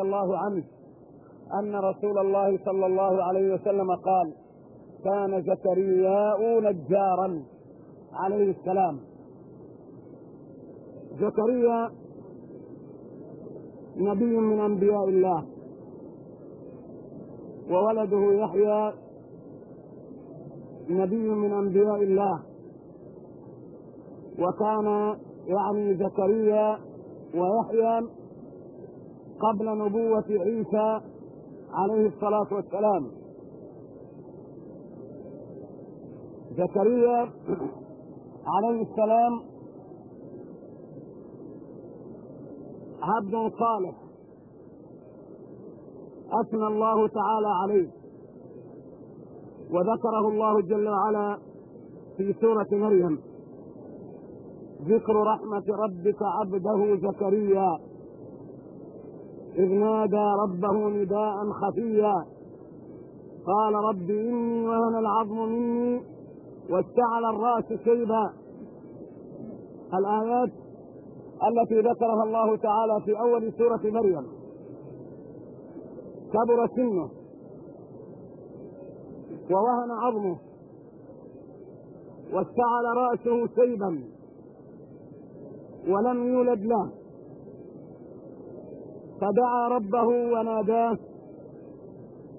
الله عنه أن رسول الله صلى الله عليه وسلم قال كان زكرياء نجارا عليه السلام. زكريا نبي من أنبياء الله وولده يحيى نبي من أنبياء الله. وكان يعني زكريا ويحيى قبل نبوة عيسى عليه الصلاة والسلام. زكريا عليه السلام عبد صالح أثنى الله تعالى عليه. وذكره الله جل وعلا في سورة مريم. ذكر رحمة ربك عبده زكريا. إذ نادى ربه نداء خفيا. قال رب إني وهن العظم مني واشتعل الرأس شيبا. الآيات التي ذكرها الله تعالى في أول سورة مريم. كبر سنه ووهن عظمه واشتعل رأسه شيبا. ولم يولد له. فدعا ربه وناداه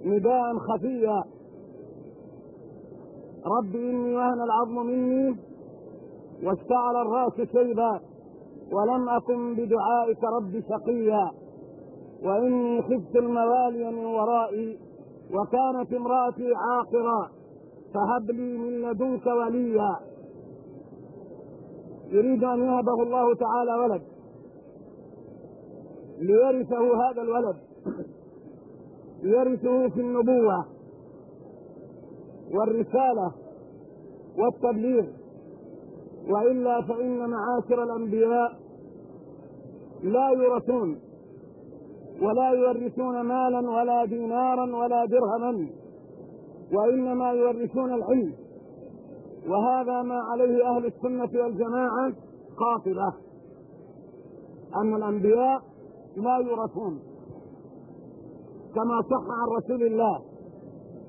نداء خفيا. رب إني وهن العظم مني واشتعل الرأس شيبا ولم أكن بدعائك رب شقيا. وإني خفت الموالي من ورائي وكانت امرأتي عاقرا فهب لي من لدنك وليا. يريد أن يهبه الله تعالى ولد. ليرثه هذا الولد. يرثه في النبوة والرسالة والتبليغ. وإلا فإن معاشر الأنبياء لا يورثون ولا يورثون مالا ولا دينارا ولا درهما وإنما يورثون العلم. وهذا ما عليه أهل السنة والجماعة قاطبة. أن الأنبياء لا يورثون كما صح عن رسول الله.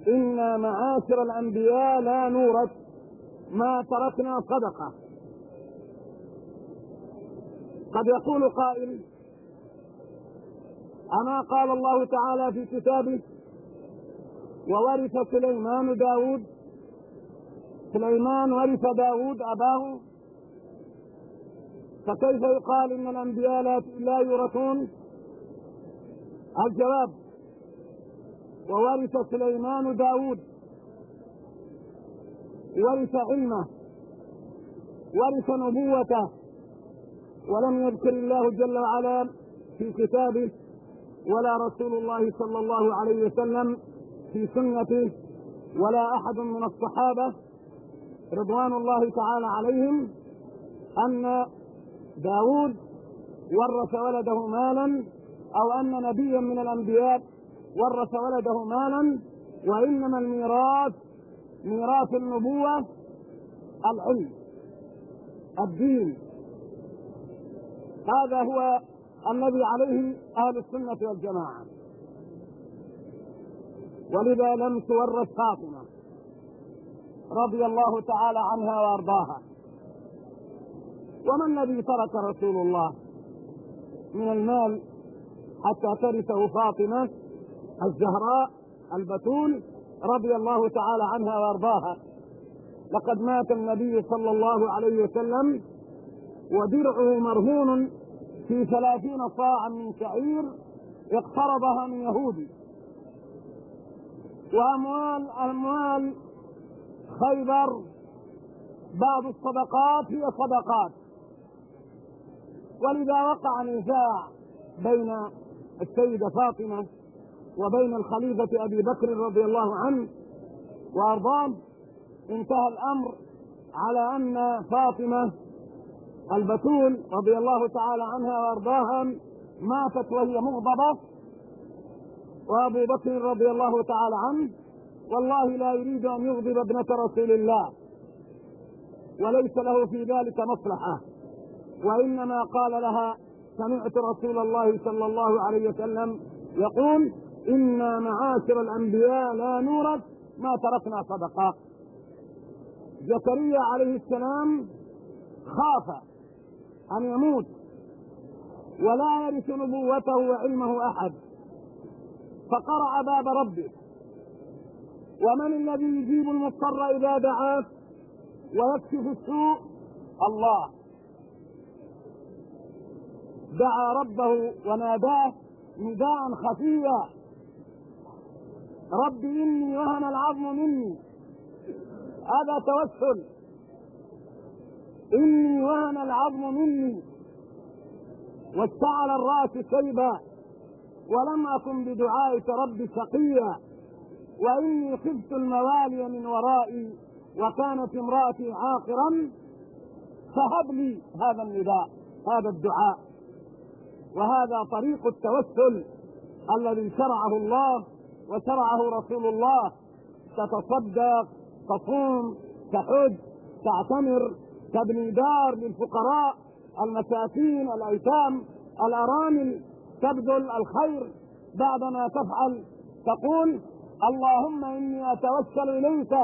إنا معاشر الأنبياء لا نورث. ما تركنا صدقة. قد يقول قائل أما قال الله تعالى في كتابه وورث سليمان داود. سليمان ورث داود أباه. فكيف يقال إن الأنبياء لا يورثون؟ الجواب وورث سليمان داود. ورث علمه ورث نبوته ولم يذكر الله جل وعلا في كتابه ولا رسول الله صلى الله عليه وسلم في سنته ولا أحد من الصحابة. رضوان الله تعالى عليهم أن داود ورث ولده مالا أو أن نبيا من الأنبياء ورث ولده مالا وإنما الميراث ميراث النبوة العلم الدين. هذا هو الذي عليه أهل السنة والجماعة. ولذا لم تورث فاطمة رضي الله تعالى عنها وأرضاها. وما الذي ترك رسول الله من المال حتى ترثه فاطمة الزهراء البتول رضي الله تعالى عنها وأرضاها؟ لقد مات النبي صلى الله عليه وسلم ودرعه مرهون في ثلاثين صاعا من شعير اقترضها من يهودي. وأموال أموال خيبر بعض الصدقات هي صدقات. ولذا وقع نزاع بين السيدة فاطمة وبين الخليفة أبي بكر رضي الله عنه وأرضاه انتهى الأمر على أن فاطمة البتول رضي الله تعالى عنها وأرضاها ماتت وهي مغضبة وأبو بكر رضي الله تعالى عنه والله لا يريد أن يغضب ابنة رسول الله وليس له في ذلك مصلحة. وإنما قال لها سمعت رسول الله صلى الله عليه وسلم يقول إنا معاشر الأنبياء لا نورث ما تركنا صدقة. زكريا عليه السلام خاف أن يموت ولا يرث نبوته وعلمه أحد. فقرأ باب ربه. ومن الذي يجيب المضطر إذا دعاه ويكشف السوء؟ الله. دعا ربه وناداه نداء خفيا. رب إني وهن العظم مني. هذا توسل. إني وهن العظم مني. واشتعل الرأس شيبا. ولم أكن بدعائك رب شقيا. وإني خفت الموالي من ورائي. وكانت امرأتي عاقرا. فهب لي هذا النداء هذا الدعاء. وهذا طريق التوسل الذي شرعه الله وشرعه رسول الله. تتصدق تصوم تحج تعتمر تبني دار للفقراء المساكين الأيتام الأرامل تبذل الخير بعدما تفعل. تقول اللهم إني أتوسل إليك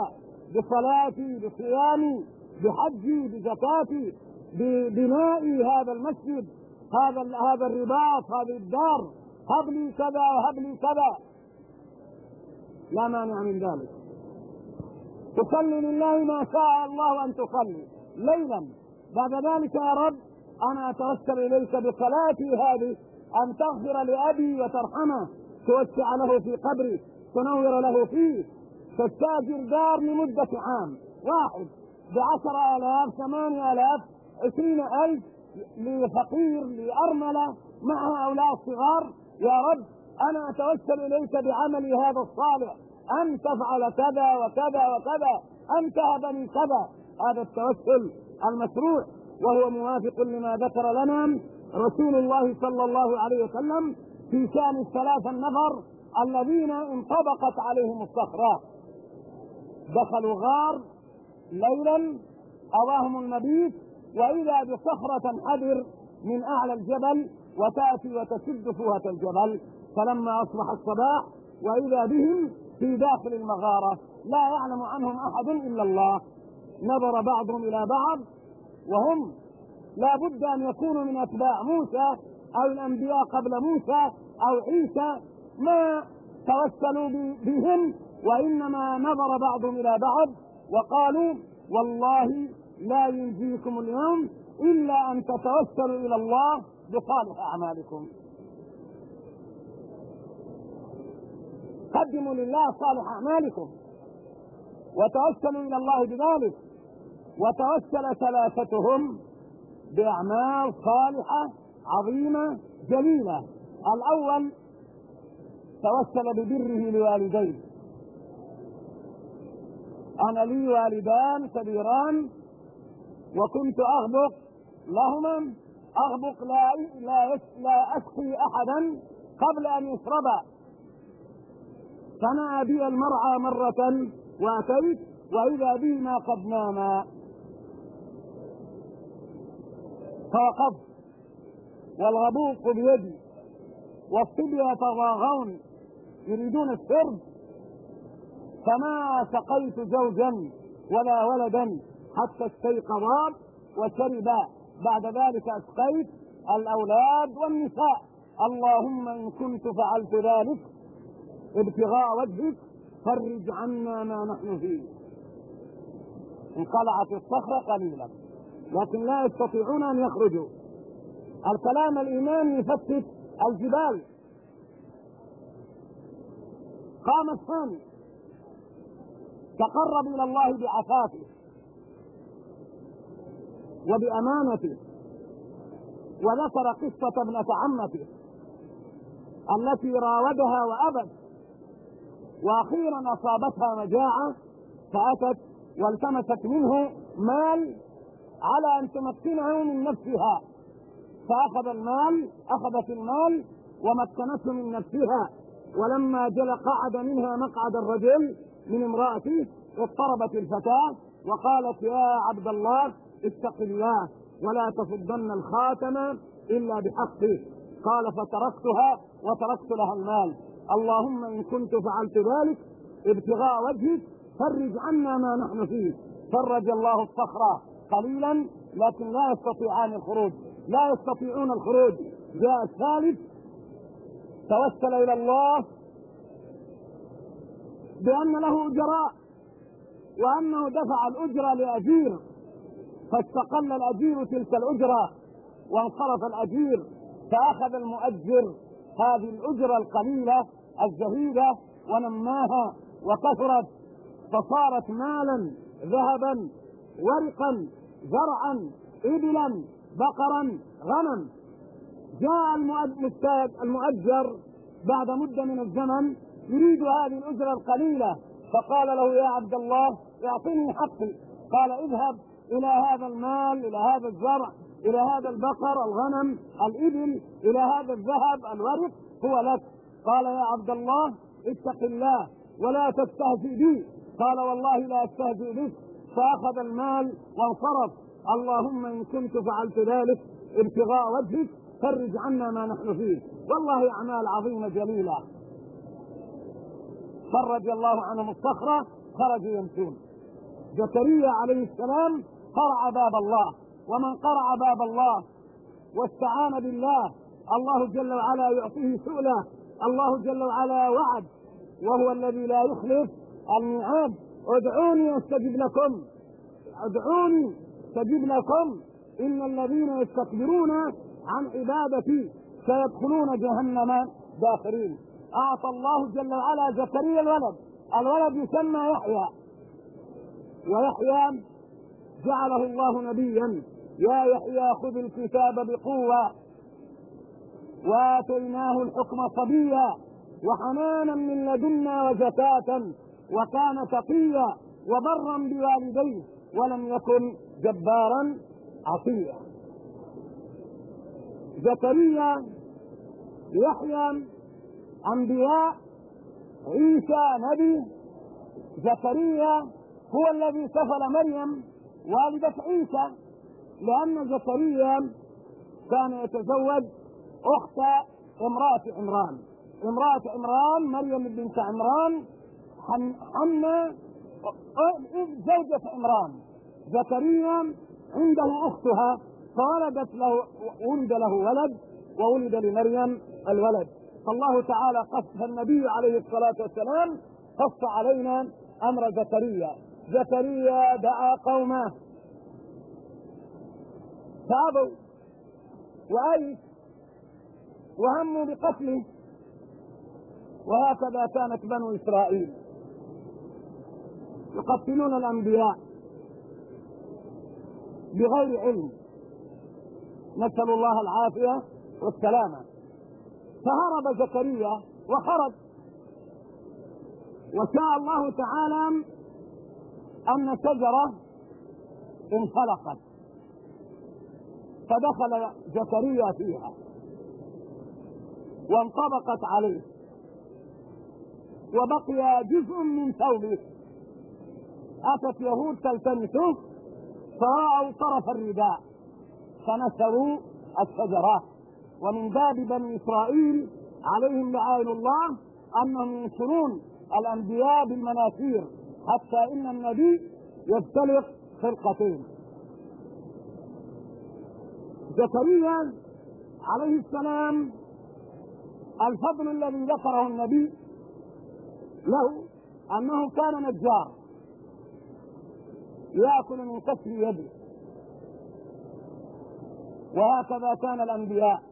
بصلاتي بصيامي بحجي بزكاتي ببنائي هذا المسجد. هذا هذا الرباط هذه الدار هب لي كذا وهب لي كذا. لا مانع من ذلك. تصلي لله ما شاء الله أن تصلي ليلا. بعد ذلك يا رب أنا اتوسل إليك بصلاتي هذه أن تغفر لأبي وترحمه. توسع له في قبره تنور له فيه. تستأجر دار لمدة عام. واحد بعشر آلاف ثمانية آلاف عشرين ألف لفقير لأرملة مع هؤلاء الصغار. يا رب أنا أتوسل إليك بعملي هذا الصالح. أن تفعل كذا وكذا وكذا. أن تهبني كذا. هذا التوسل المشروع وهو موافق لما ذكر لنا رسول الله صلى الله عليه وسلم في شأن الثلاثة النفر الذين انطبقت عليهم الصخرة. دخلوا غار ليلا أواهم المبيت وإذا بصخرة حذر من أعلى الجبل وتأتي وتسد فوهة الجبل. فلما أصبح الصباح وإذا بهم في داخل المغارة لا يعلم عنهم أحد إلا الله. نظر بعضهم إلى بعض وهم لا بد أن يكونوا من أتباع موسى أو الأنبياء قبل موسى أو عيسى. ما توسلوا بهم وإنما نظر بعضهم إلى بعض وقالوا والله لا ينجيكم اليوم إلا أن تتوسلوا إلى الله بصالح أعمالكم. قدموا لله صالح أعمالكم. وتوسلوا إلى الله بذلك. وتوسل ثلاثتهم بأعمال صالحة عظيمة جليلة. الأول توسل ببره لوالديه. أنا لي والدان كبيران. وكنت أغبق. لهما أغبق لا لا لا أسقي أحدا قبل أن يشربا فنأى بي المرعى مرة وأتيت وإذا بهما قد ناما. فوقفت. والغبوق بيدي. والصبية يتضاغون يريدون الشرب فما سقيت زوجا ولا ولدا. حتى استيقظا وشربا بعد ذلك أسقيت الأولاد والنساء. اللهم إن كنت فعلت ذلك ابتغاء وجهك فرج عنا ما نحن فيه. انقلعت الصخرة قليلا لكن لا يستطيعون أن يخرجوا. الكلام الايماني يفتت الجبال. قام الثاني تقرب إلى الله بعفافه. وبامانته وذكر قصة ابنة عمته التي راودها وأبت. وأخيرا أصابتها مجاعة فأتت والتمست منه مال على أن تمكنه من نفسها. فأخذ المال أخذت المال ومكنته من نفسها. ولما جل قعد منها مقعد الرجل من امرأته اضطربت الفتاة وقالت يا عبد الله اتق الله ولا تصدن الخاتم إلا بحقه. قال فتركتها وتركت لها المال. اللهم إن كنت فعلت ذلك ابتغاء وجهك فرج عنا ما نحن فيه. فرج الله الصخرة قليلا لكن لا يستطيعان الخروج. لا يستطيعون الخروج. جاء الثالث توسل إلى الله بأن له أجراء وأنه دفع الأجرة لأجير. فاستقل الأجير تلك الأجرة وانصرف الأجير فأخذ المؤجر. هذه الأجرة القليلة الزهيدة ونماها وكثرت. فصارت مالا ذهبا ورقا زرعا إبلا بقرا غنم جاء المؤجر بعد مدة من الزمن يريد هذه الأجرة القليلة. فقال له يا عبد الله اعطني حقي. قال اذهب. إلى هذا المال إلى هذا الزرع إلى هذا البقر الغنم الإبل إلى هذا الذهب الورق هو لك. قال يا عبد الله اتق الله ولا تستهزئ بي. قال والله لا أستهزئ بك. فأخذ المال وانصرف. اللهم إن كنت فعلت ذلك ابتغاء وجهك فرج عنا ما نحن فيه. والله أعمال عظيمة جليلة. فرج الله عنهم الصخرة خرجوا يمشون. زكريا عليه السلام قرع باب الله ومن قرع باب الله واستعان بالله الله جل وعلا يعطيه سؤله الله جل وعلا وعد وهو الذي لا يخلف الميعاد. ادعوني أستجب لكم ادعوني أستجب لكم. إن الذين يستكبرون عن عبادتي سيدخلون جهنم داخرين. أعطى الله جل وعلا زكريا الولد الولد يسمى يحيى ويحيى جعله الله نبيا. يا يحيى خذ الكتاب بقوة. وآتيناه الحكم صبيا. وحنانا من لدنا وزكاة. وكان تقيا. وبرا بوالديه. ولم يكن جبارا عصيا. زكريا يحيى أنبياء عيسى نبي. زكريا هو الذي سفل مريم. والدة عيسى لأن زكريا كان يتزوج أخت امرأة عمران. امرأة عمران مريم بنت عمران حنة زوجة عمران. زكريا عنده أختها فولدت له ولد له ولد وولد لمريم الولد. فالله تعالى قص النبي عليه الصلاة والسلام قص علينا أمر زكريا. زكريا دعا قومه. فأبوا وأيس. وهموا بقتله. وهكذا كانت بنو إسرائيل. يقتلون الأنبياء. بغير علم. نسأل الله العافية والسلامة. فهرب زكريا وخرج. وشاء الله تعالى أن شجرة انفلقت فدخل زكريا فيها. وانطبقت عليه. وبقي جزء من ثوبه. أتت يهود تلتمسه فرأوا طرف الرداء. فنسروا الشجرات ومن باب بني إسرائيل عليهم لعائن الله أنهم ينشرون الأنبياء بالمناثير حتى إن النبي يفتلق خلقتين زكريا عليه السلام الفضل الذي ذكره النبي له أنه كان نجار. يأكل من كسر يده. وهكذا كان الأنبياء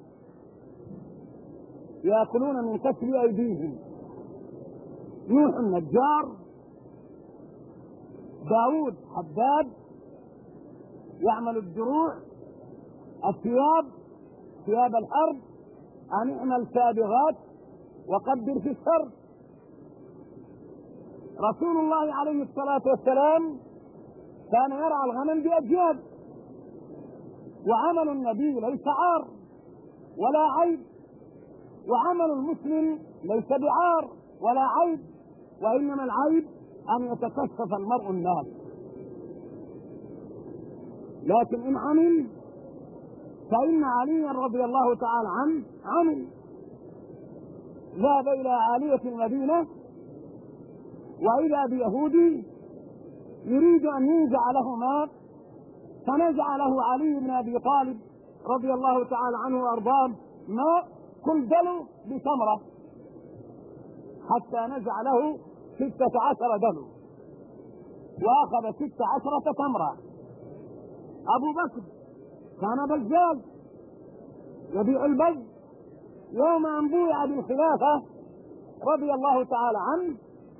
يأكلون من كسر أيديهم. نوح النجار داود حداد يعمل الدروع الثياب ثياب الحرب أن اعمل سابغات وقدر في الشر رسول الله عليه الصلاة والسلام كان يرعى الغنم بأجياد وعمل النبي ليس عار ولا عيب وعمل المسلم ليس بعار ولا عيب وإنما العيب أن يتكشف المرء الناس. لكن إن عمل فإن عليا رضي الله تعالى عنه عمل. ذهب إلى عالية المدينة وإذا بيهودي يريد أن ينزع له ماء فنزع له علي بن أبي طالب رضي الله تعالى عنه وأرضاه ماء كلدل بتمرة حتى نزع له ستة عشر دلو وأخذ ستة عشرة تمرة. أبو بكر كان بزاز يبيع البز. يوم أن بويع بالخلافة رضي الله تعالى عنه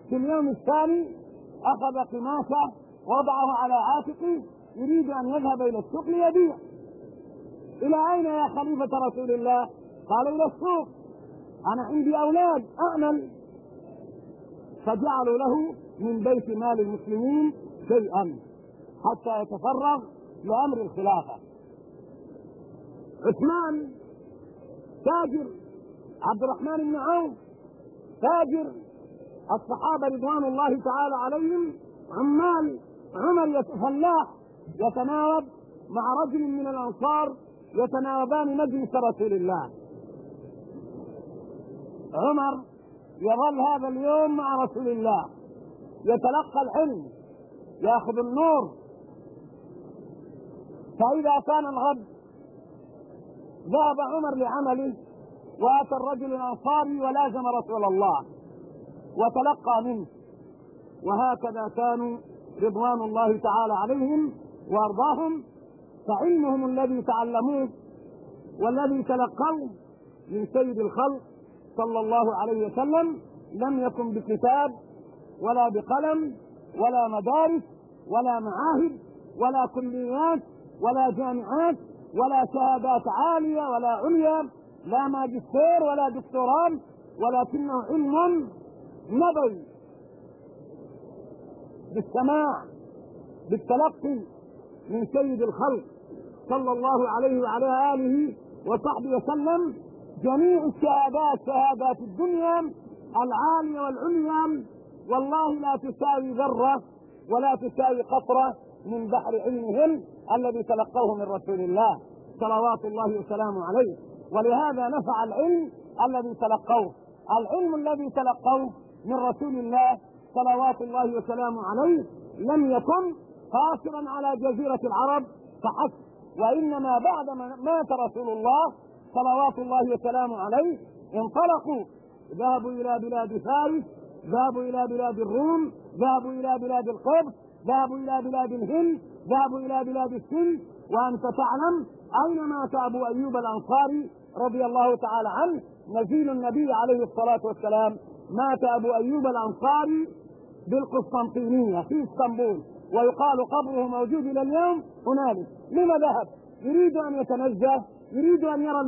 في اليوم الثاني أخذ قماشه وضعه على عاتقه يريد أن يذهب إلى السوق ليبيع. إلى أين يا خليفة رسول الله؟ قال إلى السوق. أنا عندي أولاد أعمل. فجعلوا له من بيت مال المسلمين شيئا حتى يتفرغ لأمر الخلافة. عثمان تاجر عبد الرحمن بن عوف تاجر الصحابة رضوان الله تعالى عليهم عمال عمر فلاح يتناوب مع رجل من الأنصار يتناوبان مجلس رسول الله. عمر يظل هذا اليوم مع رسول الله. يتلقى العلم ياخذ النور. فإذا كان الغد ذهب عمر لعمله وآتى الرجل الأنصاري ولازم رسول الله وتلقى منه. وهكذا كانوا رضوان الله تعالى عليهم وأرضاهم فعلمهم الذي تعلموه والذي تلقوه من سيد الخلق صلى الله عليه وسلم لم يكن بكتاب ولا بقلم ولا مدارس ولا معاهد ولا كليات ولا جامعات ولا شهادات عالية ولا عليا لا ماجستير ولا دكتوراه ولكنه علم نبوي بالسماع بالتلقي من سيد الخلق صلى الله عليه وعلى آله وصحبه وسلم جميع الشهادات شهادات الدنيا العالية والعليا والله لا تساوي ذرة ولا تساوي قطرة من بحر علمهم الذي تلقوه من رسول الله صلوات الله وسلامه عليه. ولهذا نفع العلم الذي تلقوه. العلم الذي تلقوه من رسول الله صلوات الله وسلامه عليه لم يكن قاصرا على جزيرة العرب فحسب وإنما بعد ما مات رسول الله صلوات الله وسلامه عليه انطلقوا. ذهبوا إلى بلاد فارس ذهبوا إلى بلاد الروم ذهبوا إلى بلاد القبط ذهبوا إلى بلاد الهند ذهبوا إلى بلاد السند وأنت تعلم أين مات أبو أيوب الأنصاري رضي الله تعالى عنه نزيل النبي عليه الصلاة والسلام مات أبو أيوب الأنصاري بالقسطنطينية في إسطنبول ويقال قبره موجود إلى اليوم هنالك. لما ذهب؟ يريد أن يتنزه يريد أن يرى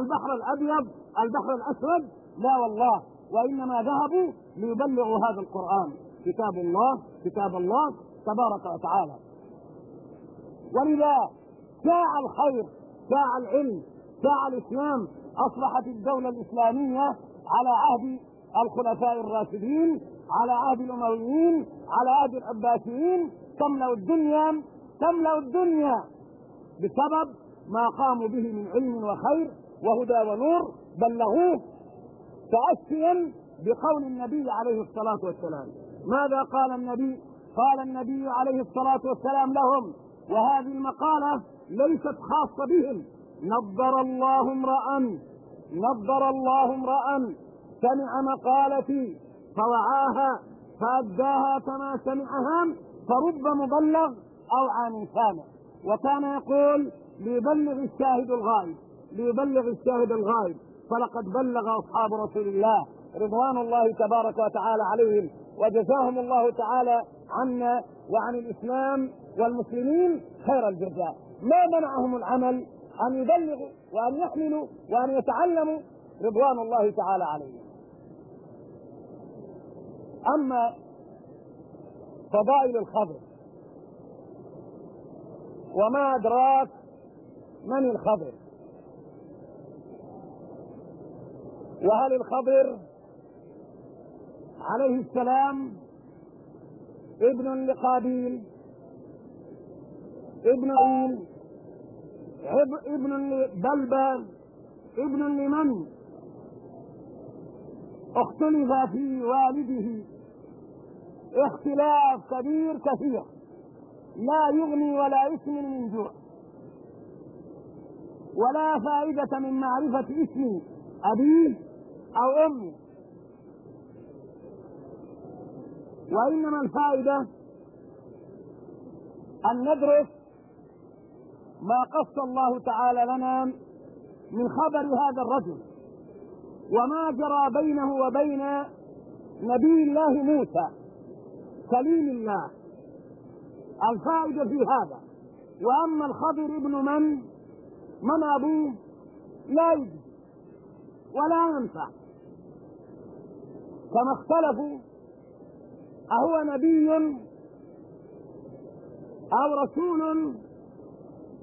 البحر الأبيض البحر الأسود؟ لا والله. وإنما ذهبوا ليبلغوا هذا القرآن. كتاب الله كتاب الله تبارك وتعالى. ولذا شاع الخير شاع العلم شاع الإسلام. أصبحت الدولة الإسلامية على عهد الخلفاء الراشدين على عهد الأمويين على عهد العباسيين. تملأ الدنيا تملأ الدنيا بسبب ما قاموا به من علم وخير وهدى ونور بلغوه تأسيا بقول النبي عليه الصلاة والسلام. ماذا قال النبي؟ قال النبي عليه الصلاة والسلام لهم وهذه المقالة ليست خاصة بهم. نظر الله امرأ نظر الله امرأ. سمع مقالتي فوعاها فأداها كما سمعها فرب مبلغ أو عن سامع وكان يقول ليبلغ الشاهد الغائب ليبلغ الشاهد الغائب. فلقد بلغ أصحاب رسول الله رضوان الله تبارك وتعالى عليهم وجزاهم الله تعالى عنا وعن الإسلام والمسلمين خير الجزاء. ما منعهم العمل؟ أن يبلغوا وأن يحملوا وأن يتعلموا رضوان الله تعالى عليهم. أما فضائل الخضر وما أدراك من الخضر؟ وهل الخضر عليه السلام ابن لقابيل؟ ابن عين ابن لبلبل ابن لمن؟ اختلف في والده. اختلاف كبير كثير. لا يغني ولا يسمن من جوع. ولا فائدة من معرفة اسم أبيه أو أمه وإنما الفائدة أن ندرس ما قص الله تعالى لنا من خبر هذا الرجل وما جرى بينه وبين نبي الله موسى كليم الله. الفائدة في هذا. وأما الخضر ابن من؟ من أبوه لا يجزي ولا ينفع. كما اختلفوا أهو نبي أو رسول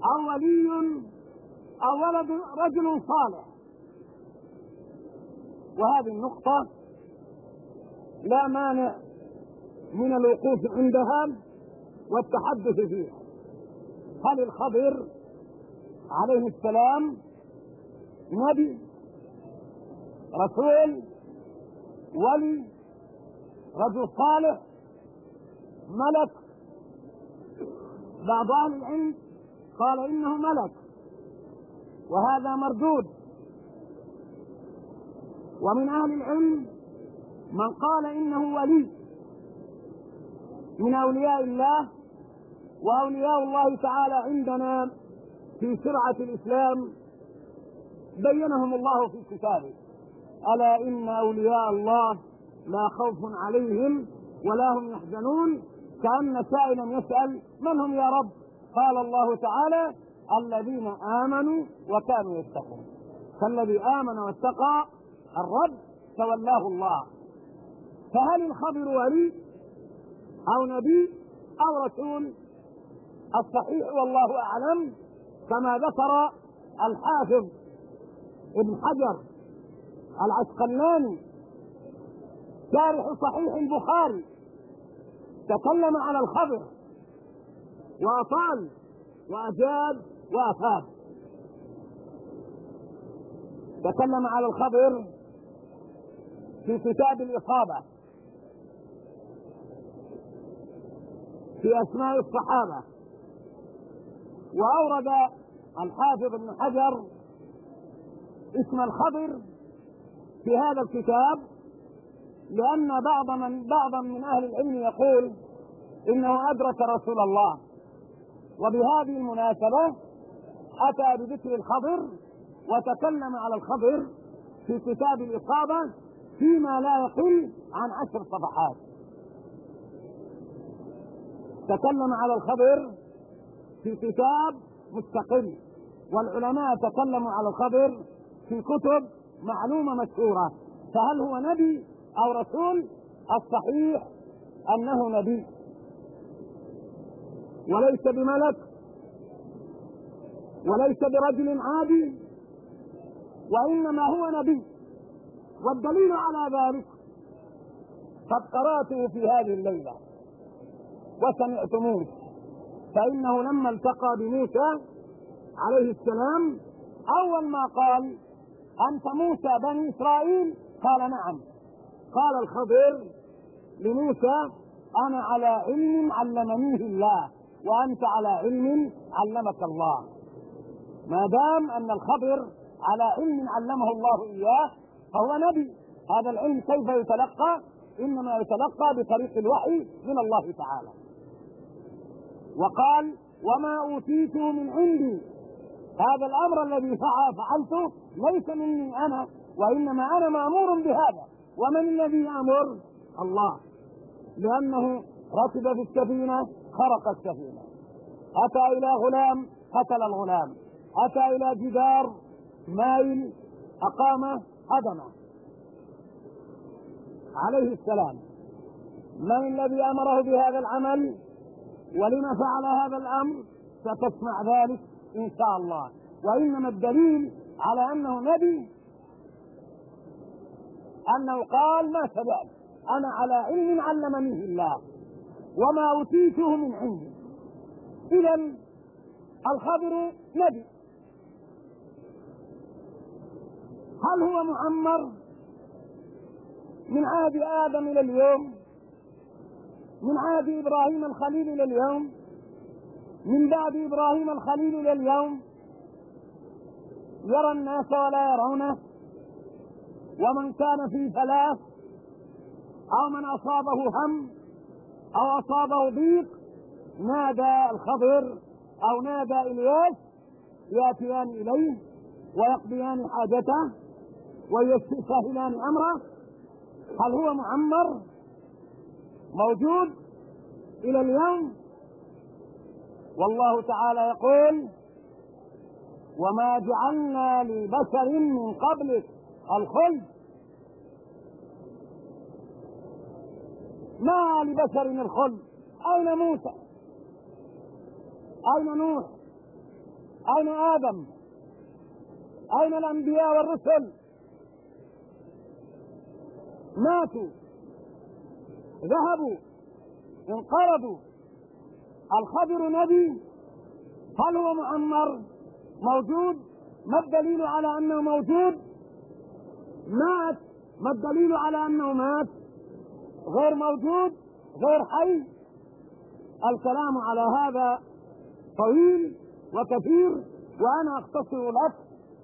أو ولي أو ولد رجل صالح. وهذه النقطة لا مانع من الوقوف عندها والتحدث فيها. هل الخضر عليه السلام نبي رسول ولي رجل صالح ملك. بعض أهل العلم قال إنه ملك وهذا مردود. ومن أهل العلم من قال إنه ولي من أولياء الله وأولياء الله تعالى عندنا. في شرعه الإسلام بينهم الله في كتابه. ألا إن أولياء الله لا خوف عليهم ولا هم يحزنون كأن سائلا يسأل من هم يا رب؟ قال الله تعالى الذين آمنوا وكانوا يتقون. فالذي آمن واتقى الرب تولاه الله. فهل الخبر ولي أو نبي أو رسول؟ الصحيح والله أعلم. كما ذكر الحافظ ابن حجر العسقلاني شارح صحيح البخاري تكلم على الخبر وأطال واجاب وأفاد. تكلم على الخبر في كتاب الإصابة في أسماء الصحابة. وأورد الحافظ ابن حجر اسم الخضر في هذا الكتاب لأن بعض من بعضا من أهل العلم يقول إنه أدرك رسول الله. وبهذه المناسبة أتى بذكر الخضر وتكلم على الخضر في كتاب الإصابة فيما لا يقل عن عشر صفحات. تكلم على الخضر في كتاب مستقل. والعلماء تكلموا على الخضر في كتب معلومة مشهورة. فهل هو نبي أو رسول؟ الصحيح أنه نبي. وليس بملك. وليس برجل عادي. وإنما هو نبي. والدليل على ذلك قد قرأته في هذه الليلة. وسمعتموه. فإنه لما التقى بموسى عليه السلام أول ما قال أنت موسى بني إسرائيل؟ قال نعم. قال الخضر لموسى أنا على علم علمنيه الله وأنت على علم علمك الله. ما دام أن الخضر على علم علمه الله إياه فهو نبي. هذا العلم كيف يتلقى؟ إنما يتلقى بطريق الوحي من الله تعالى. وقال وما اوتيته من عندي. هذا الأمر الذي فعلته ليس مني أنا وإنما أنا مأمور بهذا. ومن الذي يأمر؟ الله. لأنه ركب في السفينة خرق السفينة. أتى إلى غلام قتل الغلام. أتى إلى جدار مايل أقام هدمه عليه السلام. من الذي أمره بهذا العمل؟ ولما فعل هذا الأمر ستسمع ذلك إن شاء الله. وإنما الدليل على أنه نبي أنه قال ما سبب أنا على علم علمني الله وما أوتيته من علم. اذا الخبر نبي. هل هو معمر من عهد آدم إلى اليوم؟ من عهد إبراهيم الخليل إلى اليوم من بعد إبراهيم الخليل إلى اليوم يرى الناس ولا يرونه. ومن كان في ثلاث أو من أصابه هم أو أصابه ضيق نادى الخضر أو نادى إلياس يأتيان إليه ويقضيان حاجته ويسهلان أمره. هل هو معمر موجود إلى اليوم؟ والله تعالى يقول وما جعلنا لبشر من قبلك الخلد. ما لبشر الخلد؟ أين موسى؟ أين نوح؟ أين آدم؟ أين الأنبياء والرسل؟ ماتوا. ذهبوا انقرضوا. الخضر نبي. هل هو معمر موجود. ما الدليل على أنه موجود؟ مات. ما الدليل على أنه مات؟ غير موجود غير حي. الكلام على هذا طويل وكثير وأنا أختصر لك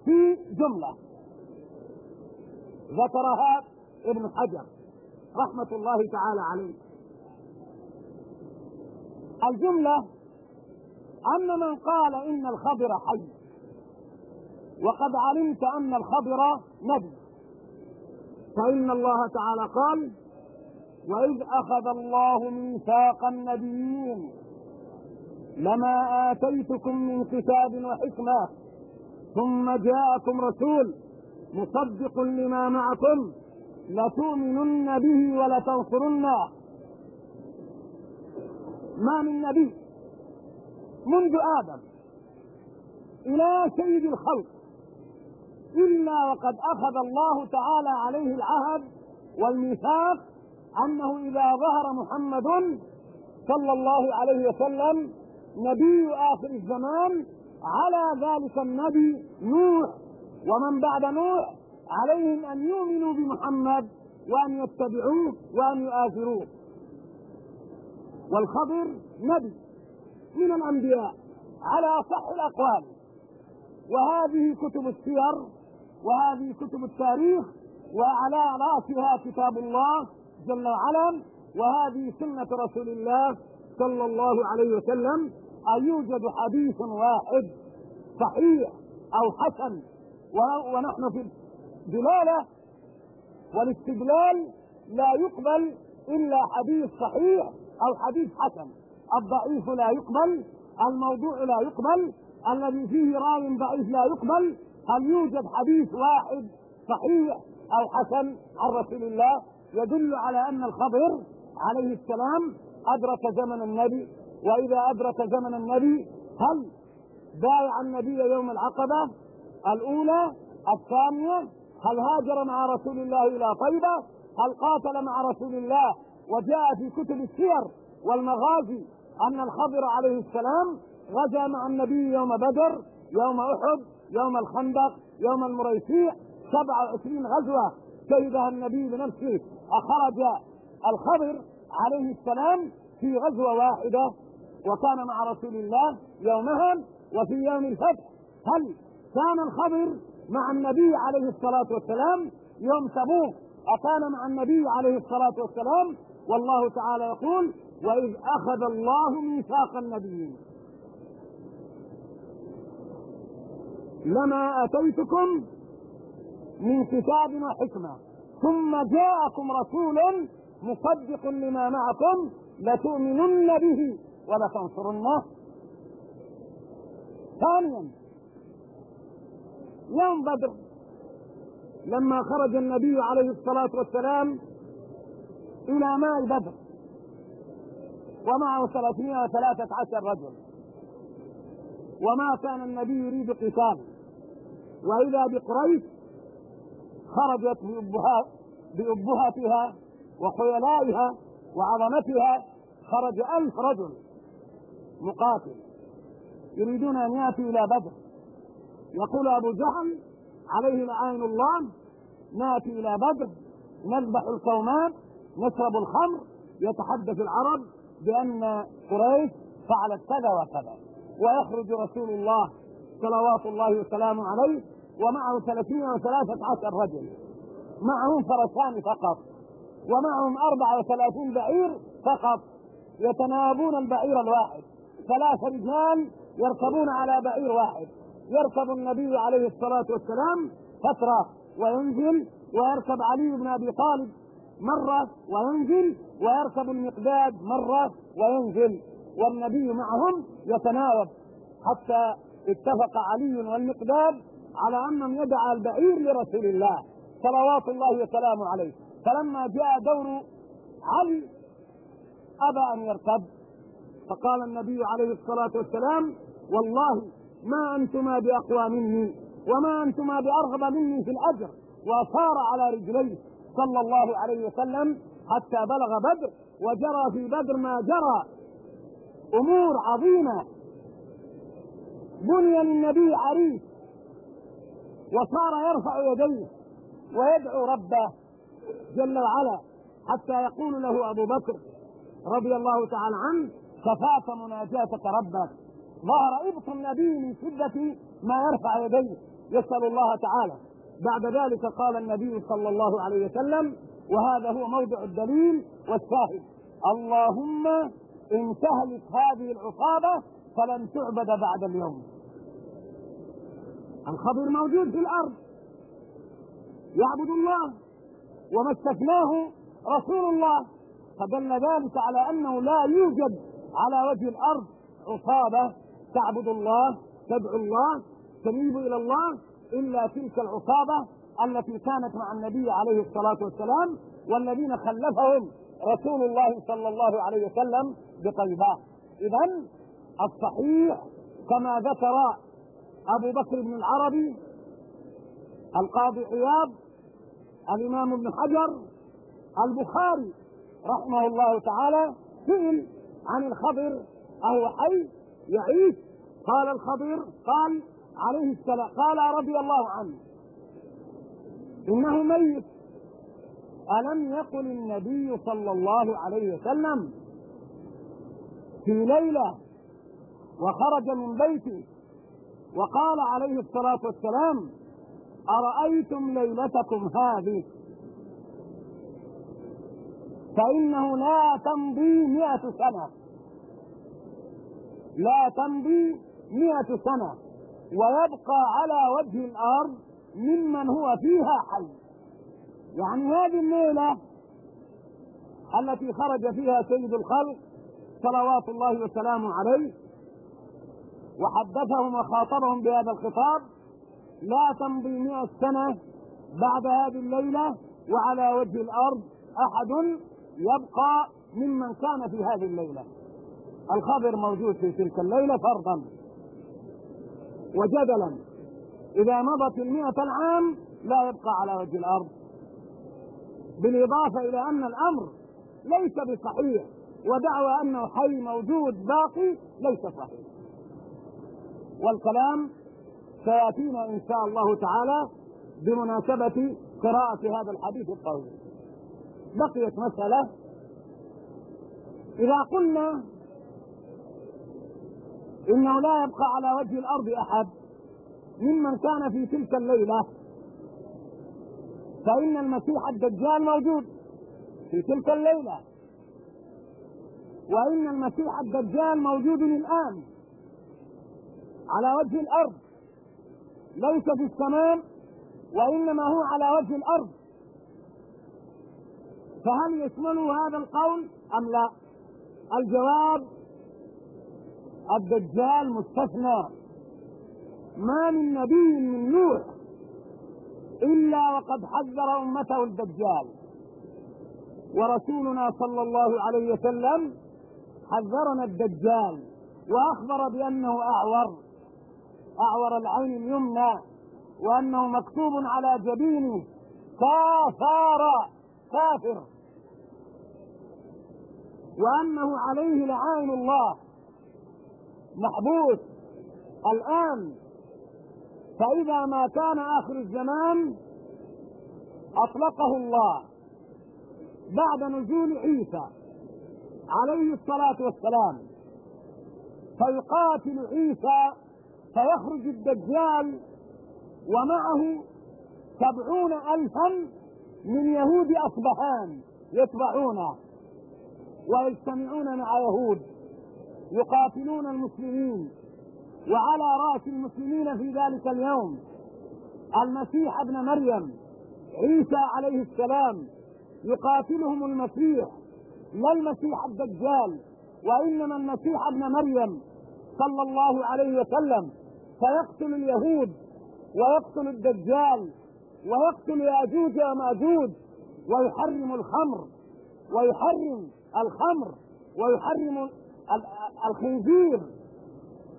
في جملة. ذكرها ابن حجر. رحمة الله تعالى عليه. الجملة أن من قال إن الخضر حي وقد علمت أن الخضر نبي. فإن الله تعالى قال وإذ أخذ الله ميثاق النبيين لما آتيتكم من كتاب وحكمة ثم جاءكم رسول مصدق لما معكم. لتؤمنن به ولتنصرنه ما من نبي منذ آدم إلى سيد الخلق إلا وقد أخذ الله تعالى عليه العهد والميثاق أنه إذا ظهر محمد صلى الله عليه وسلم نبي آخر الزمان على ذلك النبي نوح ومن بعد نوح عليهم أن يؤمنوا بمحمد وأن يتبعوه وأن يؤازروه والخضر نبي من الأنبياء على صح الأقوال. وهذه كتب السير وهذه كتب التاريخ وعلى رأسها كتاب الله جل وعلا وهذه سنة رسول الله صلى الله عليه وسلم. أيوجد حديث واحد صحيح أو حسن ونحن في الدلالة والاستدلال لا يقبل إلا حديث صحيح أو حديث حسن. الضعيف لا يقبل الموضوع لا يقبل الذي فيه راي ضعيف لا يقبل. هل يوجد حديث واحد صحيح أو حسن عن رسول الله؟ يدل على أن الخضر عليه السلام أدرك زمن النبي. وإذا أدرك زمن النبي هل بايع النبي يوم العقبة؟ الأولى الثانية هل هاجر مع رسول الله إلى طيبة؟ هل قاتل مع رسول الله وجاء في كتب السير والمغازي أن الخضر عليه السلام غزا مع النبي يوم بدر يوم أحد يوم الخندق يوم المريسيع 27 غزوة. شهدها النبي بنفسه. أخرج الخضر عليه السلام في غزوة واحدة وكان مع رسول الله يومها وفي يوم الفتح. هل كان الخضر مع النبي عليه الصلاة والسلام يوم تبوك. أكان مع النبي عليه الصلاة والسلام والله تعالى يقول وإذ أخذ الله ميثاق النبيين. لما أتيتكم من كتاب وحكمة ثم جاءكم رسول مصدق لما معكم لتؤمنن به ولتنصرنه. ثانيا يوم بدر؟ لما خرج النبي عليه الصلاة والسلام إلى ماء بدر ومعه ثلاثمائة وثلاثة عشر رجل. وما كان النبي يريد قتال. وإذا بقريش خرجت بأبهتها وخيلائها وعظمتها خرج ألف رجل مقاتل. يريدون أن يأتوا إلى بدر. يقول أبو جهل عليه لعين الله ناتي إلى بدر نذبح القومان نشرب الخمر يتحدث العرب بأن قريش فعلت كذا وكذا. ويخرج رسول الله صلوات الله وسلامه عليه ومعه ثلاثين وثلاثة عشر رجل. معهم فرسان فقط. ومعهم أربعة وثلاثين بعير فقط. يتناوبون البعير الواحد. ثلاث رجال يركبون على بعير واحد. يركب النبي عليه الصلاة والسلام فترة وينزل ويركب علي بن أبي طالب مرة وينزل ويركب المقداد مرة وينزل والنبي معهم يتناوب حتى اتفق علي والمقداد على أنهم يدعى البعير لرسول الله صلوات الله وسلامه عليه. فلما جاء دور علي أبى أن يركب. فقال النبي عليه الصلاة والسلام والله ما أنتما بأقوى مني وما أنتما بأرغب مني في الأجر. وصار على رجليه صلى الله عليه وسلم حتى بلغ بدر وجرى في بدر ما جرى. أمور عظيمة. بني للنبي عريس وصار يرفع يديه ويدعو ربه جل وعلا حتى يقول له أبو بكر رضي الله تعالى عنه كفاك مناجاتك ربك. ظهر ابط النبي من شدة ما يرفع يديه. يسأل الله تعالى. بعد ذلك قال النبي صلى الله عليه وسلم وهذا هو موضع الدليل والشاهد. اللهم إن تهلك هذه العصابه فلن تعبد بعد اليوم. الخضر موجود في الأرض. يعبد الله وما استثناه رسول الله. فدل ذلك على أنه لا يوجد على وجه الأرض عصابه تعبد الله تدعو الله تنيب إلى الله إلا تلك العصابه التي كانت مع النبي عليه الصلاة والسلام والذين خلفهم رسول الله صلى الله عليه وسلم بطيباه اذا الصحيح كما ذكر أبو بكر بن العربي القاضي عياض الإمام ابن حجر البخاري رحمه الله تعالى سئل عن الخضر أهو حي يعيش. قال الخضر قال عليه السلام قال رضي الله عنه إنه ميت. ألم يقل النبي صلى الله عليه وسلم في ليلة وخرج من بيته وقال عليه الصلاة والسلام أرأيتم ليلتكم هذه؟ فإنه لا تمضي مئة سنة. لا تمضي مئة سنة ويبقى على وجه الأرض ممن هو فيها حي. يعني هذه الليلة التي خرج فيها سيد الخلق صلوات الله وسلامه عليه وحدثهم وخاطبهم بهذا الخطاب لا تمضي مئة سنة بعد هذه الليلة وعلى وجه الأرض أحد يبقى ممن كان في هذه الليلة. الخبر موجود في تلك الليلة فرضا وجدلا. إذا مضت المئة العام لا يبقى على وجه الأرض. بالإضافة إلى أن الأمر ليس بصحيح ودعوى أنه حي موجود باقي ليس صحيح. والكلام سيأتينا إن شاء الله تعالى بمناسبة قراءة هذا الحديث الطويل. بقيت مسألة. إذا قلنا إنه لا يبقى على وجه الأرض أحد ممن كان في تلك الليلة. فإن المسيح الدجال موجود في تلك الليلة. وإن المسيح الدجال موجود الآن على وجه الأرض. ليس في السماء وإنما هو على وجه الأرض. فهل يشمله هذا القول أم لا؟ الجواب الدجال مستثنى. ما من نبي من نوح إلا وقد حذر أمته الدجال. ورسولنا صلى الله عليه وسلم حذرنا الدجال وأخبر بأنه أعور أعور العين اليمنى وأنه مكتوب على جبينه كافار كافر. وأنه عليه لعائن الله. محبوس. الآن فإذا ما كان آخر الزمان أطلقه الله. بعد نزول عيسى عليه الصلاة والسلام فيقاتل عيسى فيخرج الدجال ومعه سبعون ألفا من يهود أصبهان يتبعونه ويجتمعون مع يهود. يقاتلون المسلمين وعلى رأس المسلمين في ذلك اليوم المسيح ابن مريم عيسى عليه السلام يقاتلهم المسيح لا المسيح الدجال وإنما المسيح ابن مريم صلى الله عليه وسلم. فيقتل اليهود ويقتل الدجال ويقتل ياجوج وماجوج ويحرم الخمر ويحرم الخمر ويحرم الخنزير.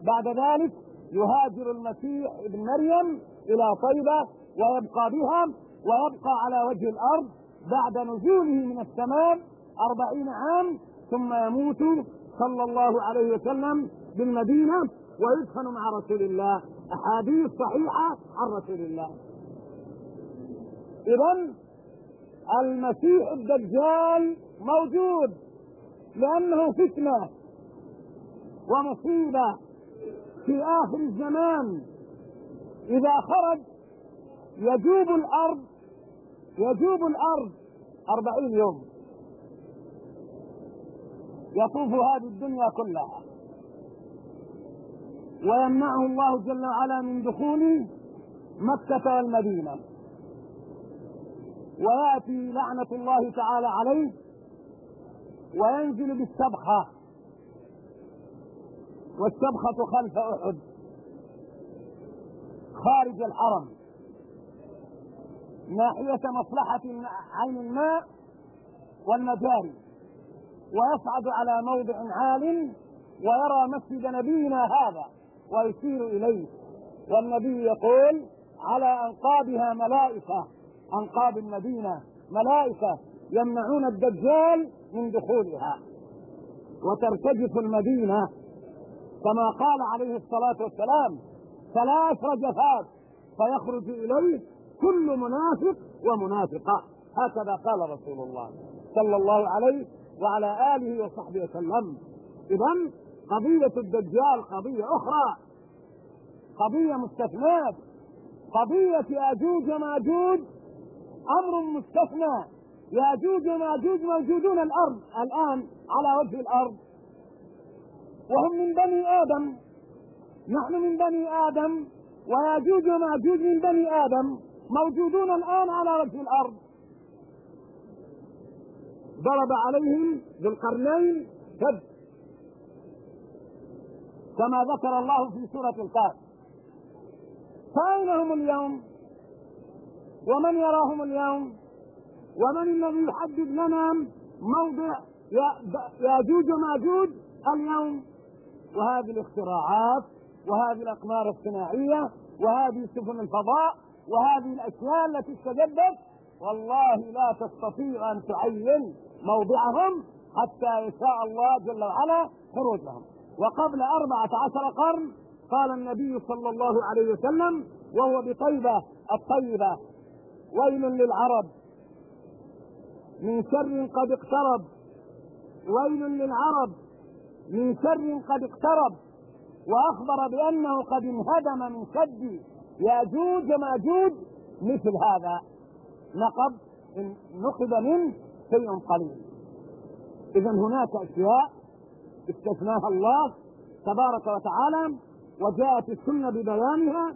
بعد ذلك يهاجر المسيح ابن مريم إلى طيبة ويبقى بها ويبقى على وجه الأرض بعد نزوله من السماء أربعين عام ثم يموت صلى الله عليه وسلم بالمدينة ويدفن مع رسول الله. أحاديث صحيحة عن رسول الله. إذا المسيح الدجال موجود لأنه فتنة. ومصيبة في آخر الزمان. إذا خرج يجوب الأرض يجوب الأرض أربعين يوم. يطوف هذه الدنيا كلها. ويمنعه الله جل وعلا من دخول مكة والمدينة. ويأتي لعنة الله تعالى عليه وينزل بالسبخة والسبخة خلف أحد. خارج الحرم. ناحية مصلحة عين الماء والمجاري. ويصعد على موضع عال ويرى مسجد نبينا هذا ويشير إليه. والنبي يقول على أنقابها ملائكة. أنقاب المدينة. ملائكة يمنعون الدجال من دخولها. وترتجف المدينة كما قال عليه الصلاة والسلام ثلاث رجفات فيخرج إليه كل منافق ومنافقة. هكذا قال رسول الله صلى الله عليه وعلى آله وصحبه وسلم. إذا قضية الدجال قضية أخرى قضية مستثناة. قضية ياجوج وماجوج أمر مستثنى. ياجوج وماجوج موجودون الأرض الآن على وجه الأرض. وهم من بني آدم نحن من بني آدم وياجوج وماجوج من بني آدم موجودون الآن على وجه الأرض ضرب عليهم ذو القرنين كذب كما ذكر الله في سورة الكهف فأين هم اليوم؟ ومن يراهم اليوم؟ ومن الذي يحدد لنا موضع ياجوج وماجوج اليوم؟ وهذه الاختراعات وهذه الأقمار الصناعية وهذه سفن الفضاء وهذه الأشياء التي استجدت. والله لا تستطيع أن تعين موضعهم حتى يشاء الله جل وعلا خروجهم. وقبل أربعة عشر قرن قال النبي صلى الله عليه وسلم وهو بطيبة الطيبة ويل للعرب. من شر قد اقترب. ويل للعرب. من شر قد اقترب وأخبر بأنه قد انهدم من شد ياجوج وماجوج مثل هذا نقب نقب منه شيء قليل. اذا هناك أشياء استثناها الله تبارك وتعالى وجاءت السنة ببيانها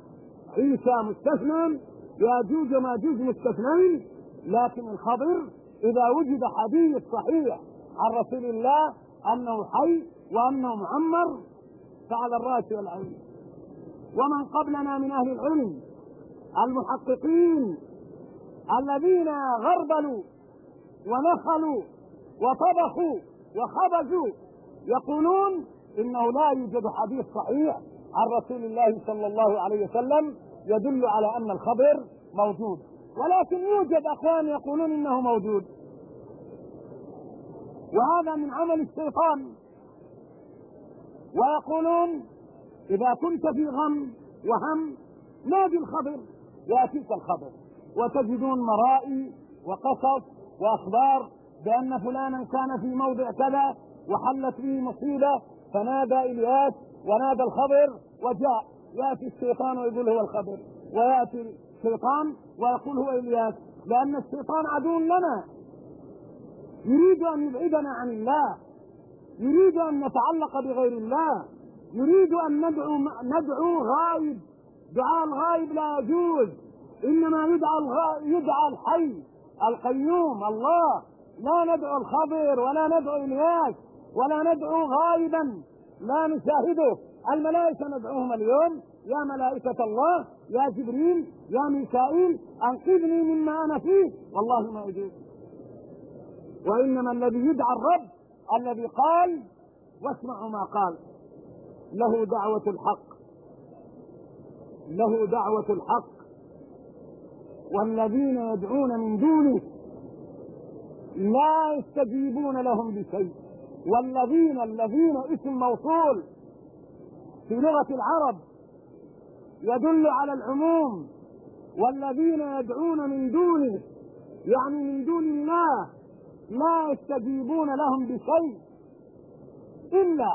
عيسى مستثنى ياجوج وماجوج مستثنين لكن الخبر إذا وجد حديث صحيح عن رسول الله أنه حي وانه معمر فعلى الرأس والعين. ومن قبلنا من أهل العلم المحققين الذين غربلوا ونخلوا وطبخوا وخبزوا يقولون إنه لا يوجد حديث صحيح عن رسول الله صلى الله عليه وسلم يدل على أن الخبر موجود. ولكن يوجد اقوام يقولون إنه موجود. وهذا من عمل الشيطان. ويقولون إذا كنت في غم وهم نادي الخبر يأتيك الخبر. وتجدون مرائي وقصص وأخبار بأن فلانا كان في موضع كذا وحلت به مصيبة فنادى إلياس ونادى الخبر وجاء. يأتي الشيطان ويقول هو الخبر ويأتي الشيطان ويقول هو إلياس. لأن الشيطان عدو لنا يريد أن يبعدنا عن الله. يريد أن نتعلق بغير الله. يريد أن ندعو ندعو غايب. دعاء الغايب لا يجوز. إنما يدعى يدعى الحي القيوم الله. لا ندعو الخضر ولا ندعو الياس ولا ندعو غائبا لا نشاهده. الملائكة ندعوهم اليوم. يا ملائكة الله يا جبريل يا ميكائيل أنقذني مما أنا فيه. والله ما أجيب. وإنما الذي يدعى الرب الذي قال واسمعوا ما قال. له دعوة الحق. له دعوة الحق. والذين يدعون من دونه لا يستجيبون لهم بشيء. والذين الذين اسم موصول في لغة العرب يدل على العموم. والذين يدعون من دونه يعني من دون الله لا يستجيبون لهم بشيء إلا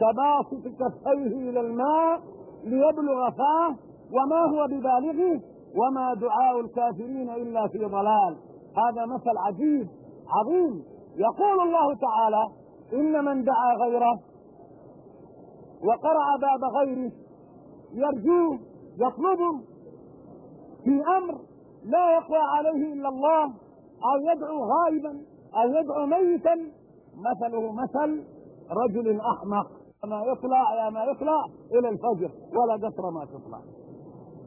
كباسط كفيه إلى الماء ليبلغ فاه وما هو ببالغه وما دعاء الكافرين إلا في ضلال. هذا مثل عجيب عظيم. يقول الله تعالى إن من دعا غيره وقرع باب غيره يرجوه يطلبه في أمر لا يقوى عليه إلا الله. أو يدعو غائبا أو يدعو ميتا. مثله مثل رجل أحمق ما يطلع يا ما يطلع إلى الفجر ولا قطرة ما تطلع.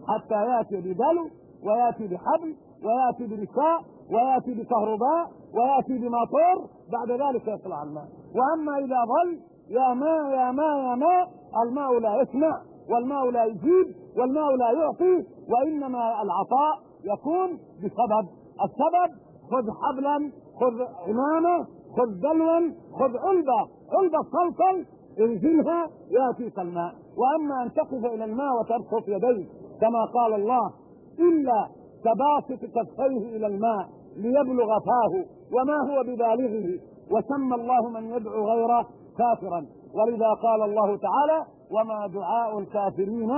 حتى يأتي بدلو ويأتي بحبل ويأتي برساء ويأتي بكهرباء ويأتي بماطور بعد ذلك يطلع الماء. وأما إذا ظل يا ماء يا ماء يا ماء الماء لا يسمع والماء لا يجيب والماء لا يعطي وإنما العطاء يكون بسبب السبب خذ حبلا خذ عمامة خذ دلوا خذ علبة. علبة صلصل انزلها ياتيك الماء وأما أن تقف إلى الماء وتبسط يديك كما قال الله إلا كباسط كفيه إلى الماء ليبلغ فاه. وما هو ببالغه؟ وسمى الله من يدعو غيره كافرا. ولذا قال الله تعالى وما دعاء الكافرين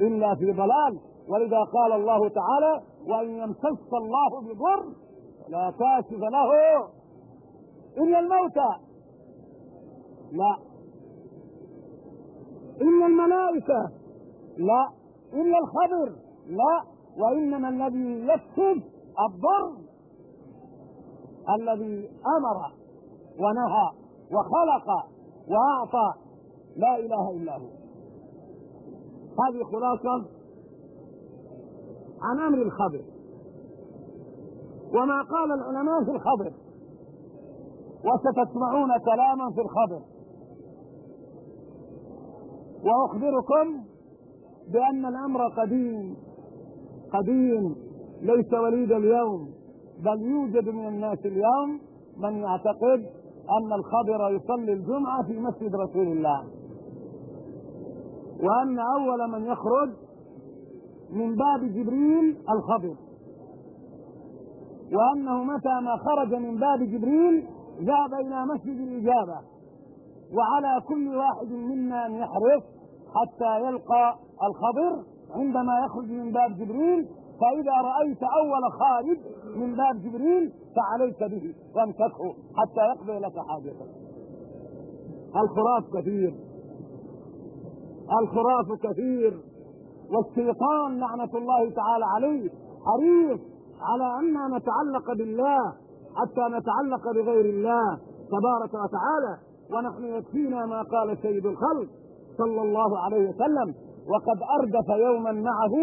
إلا في ضلال. ولذا قال الله تعالى وإن يمسس الله بضر لا كاشف له إلا الموتى. لا. إلا الملائكة. لا. إلا الخبر لا. وإنما الذي يكتب الضر. الذي أمر ونهى وخلق وأعطى. لا إله إلا هو. هذه خلاصة عن أمر الخبر وما قال العلماء في الخبر وستسمعون كلاما في الخبر وأخبركم بأن الأمر قديم. قديم. ليس وليد اليوم. بل يوجد من الناس اليوم من يعتقد أن الخبر يصلي الجمعة في مسجد رسول الله. وأن أول من يخرج من باب جبريل الخبر وأنه متى ما خرج من باب جبريل ذهب إلى مسجد الإجابة. وعلى كل واحد منا أن يحرص حتى يلقى الخبر عندما يخرج من باب جبريل. فإذا رأيت أول خارج من باب جبريل فعليك به وامسكه حتى يقضي لك حاجتك. الخراف كثير. الخراف كثير. والشيطان لعنة الله تعالى عليه حريص على أن نتعلق بالله حتى نتعلق بغير الله تبارك وتعالى. ونحن يكفينا ما قال سيد الخلق صلى الله عليه وسلم وقد أردف يوما معه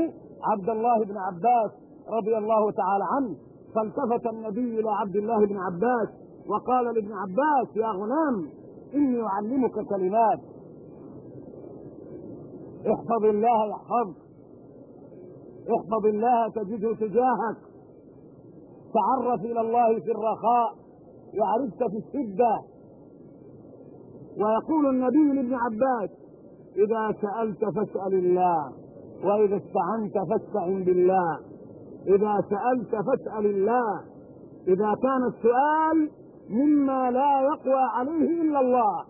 عبد الله بن عباس رضي الله تعالى عنه فالتفت النبي إلى عبد الله بن عباس وقال لابن عباس يا غلام إني أعلمك كلمات. احفظ الله يحفظك احفظ الله تجده تجاهك. تعرف إلى الله في الرخاء يعرفك في الشدة ويقول النبي لابن عباس إذا سألت فاسأل الله وإذا استعنت فاستعن بالله. إذا سألت فاسأل الله. إذا كان السؤال مما لا يقوى عليه إلا الله.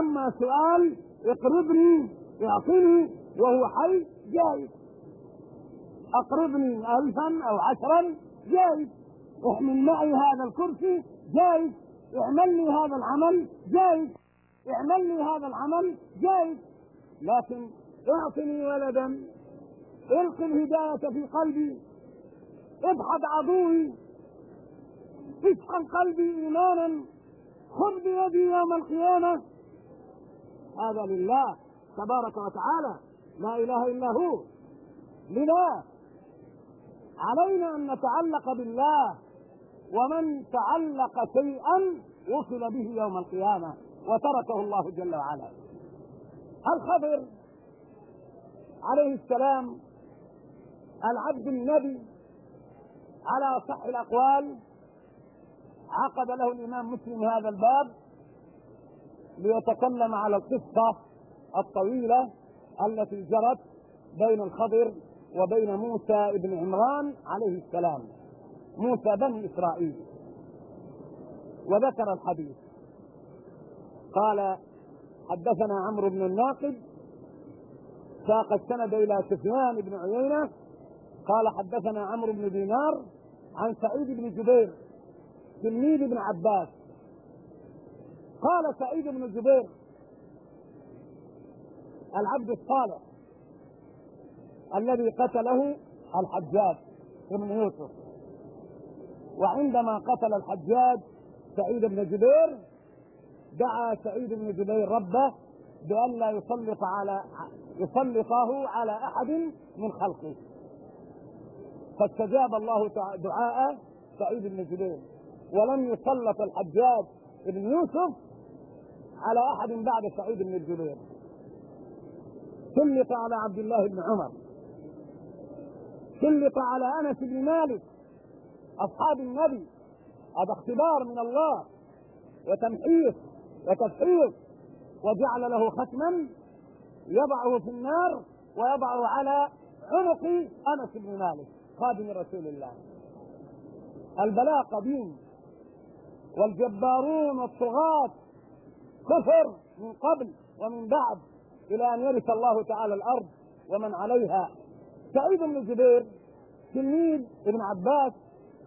أما سؤال اقربني اعطني وهو حي جائز. أقربني ألفا أو عشرا جائز احمل معي هذا الكرسي جائز اعمل لي هذا العمل جائز اعمل لي هذا العمل جائز لكن اعطني ولدا. القي الهداية في قلبي. ابحث عدوي. اسحن قلبي ايمانا. خذ بيدي يوم القيامة. هذا لله تبارك وتعالى. لا إله إلا هو. لله. علينا أن نتعلق بالله ومن تعلق شيئا وصل به يوم القيامة وتركه الله جل وعلا. الخضر عليه السلام العبد النبي على صح الأقوال عقد له الإمام مسلم هذا الباب ليتكلم على القصة الطويلة التي جرت بين الخضر وبين موسى بن عمران عليه السلام. موسى بني إسرائيل. وذكر الحديث. قال حدثنا عمرو بن الناقد ساق السند إلى سفيان بن عيينة. قال حدثنا عمرو بن دينار عن سعيد بن جبير تلميذ ابن عباس. قال سعيد بن جبير العبد الصالح. الذي قتله الحجاج ابن يوسف. وعندما قتل الحجاج سعيد بن جبير دعا سعيد بن جبير ربه بأن لا يسلط على يسلطه على أحد من خلقه. فاستجاب الله دعاء سعيد بن جبير. ولم يسلط الحجاج بن يوسف على أحد بعد سعيد بن جبير. سلط على عبد الله بن عمر. سلط على أنس بن مالك أصحاب النبي هذا اختبار من الله وتمحيص وتفحيص وجعل له ختما يضعه في النار ويضعه على عنق أنس بن مالك خادم رسول الله. البلاء قديم والجبارون والطغاة كفر من قبل ومن بعد إلى أن يرث الله تعالى الأرض ومن عليها سعيد بن جبير تلميذ ابن عباس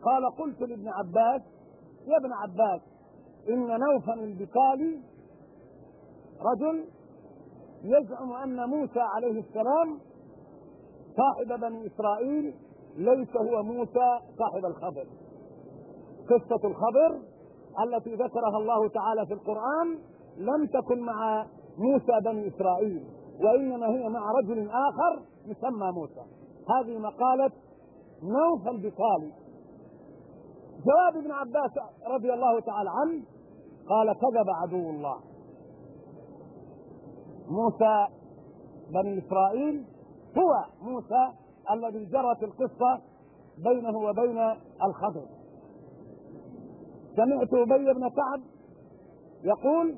قال قلت لابن عباس يا ابن عباس إن نوفا البكالي رجل يزعم أن موسى عليه السلام صاحب بني إسرائيل ليس هو موسى صاحب الخبر قصة الخبر التي ذكرها الله تعالى في القرآن لم تكن مع موسى بني إسرائيل. وإنما هي مع رجل آخر يسمى موسى. هذه مقالة نوف البخالي جواب ابن عباس رضي الله تعالى عنه قال كذب عدو الله. موسى بني إسرائيل هو موسى الذي جرت القصة بينه وبين الخضر. سمعت أبي بن كعب يقول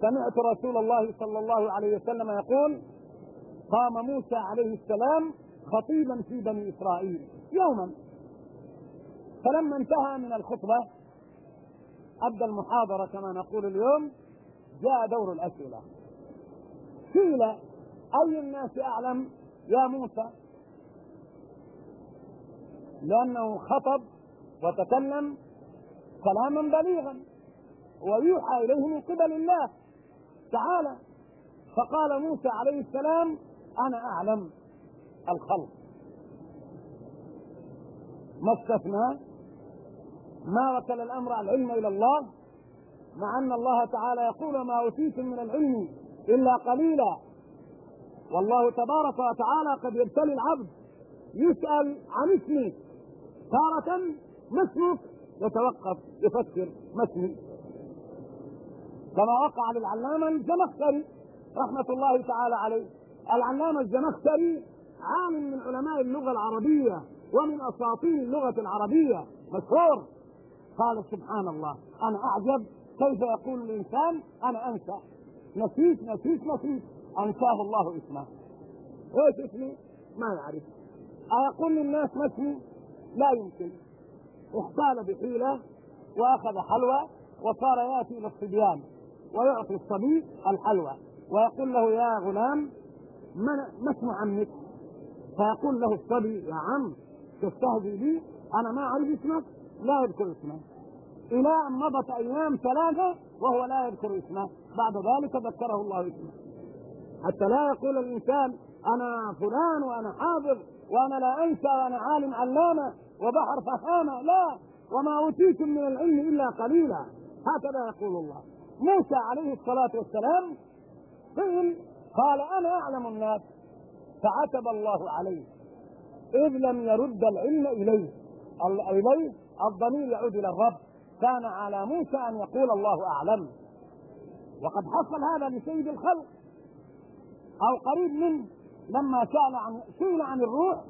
سمعت رسول الله صلى الله عليه وسلم يقول قام موسى عليه السلام خطيبا في بني إسرائيل يوما. فلما انتهى من الخطبة ابدا المحاضرة كما نقول اليوم جاء دور الأسئلة. قيل أي الناس أعلم يا موسى؟ لأنه خطب وتكلم كلاما بليغا ويوحى إليه من قبل الله. تعالى فقال موسى عليه السلام أنا أعلم الخلق. ما استثنى ما وكل الأمر العلم إلى الله مع أن الله تعالى يقول ما أوتيتم من العلم إلا قليلا. والله تبارك وتعالى قد يبتلي العبد يسأل عن اسمه تارة ما اسمك؟ يتوقف يفكر ما اسمي كما وقع للعلامة الزمخشري رحمة الله تعالى عليه. العلامة الزمخشري عالم من علماء اللغة العربية ومن اساطين اللغة العربية. مشهور. قال سبحان الله أنا أعجب كيف يقول الإنسان أنا أنسى. نسيت نسيت نسيت. أنساه الله إسمه. إيش اسمي؟ ما يعرف أيقول للناس ما اسمي؟ لا يمكن. احتال بحيلة وأخذ حلوى وصار يأتي إلى الصبيان ويعطي الصبي الحلوى ويقول له يا غلام ما اسم عمك؟ فيقول له الصبي يا عم تستهزئ بي أنا ما أعرف اسمك لا يذكر اسمه. إلى أن مضت أيام ثلاثة وهو لا يذكر اسمه. بعد ذلك ذكره الله اسمه. حتى لا يقول الإنسان أنا فلان وأنا حافظ وأنا لا أنسى وأنا عالم علامة وبحر فهامه لا. وما أوتيتم من العلم إلا قليلا. هكذا يقول الله. موسى عليه الصلاة والسلام قيل قال أنا أعلم الناس فعتب الله عليه. إذ لم يرد العلم إليه. إليه الضمير يعود إلى الرب. كان على موسى أن يقول الله أعلم. وقد حصل هذا لسيد الخلق. أو قريب منه لما سأل عن سئل عن الروح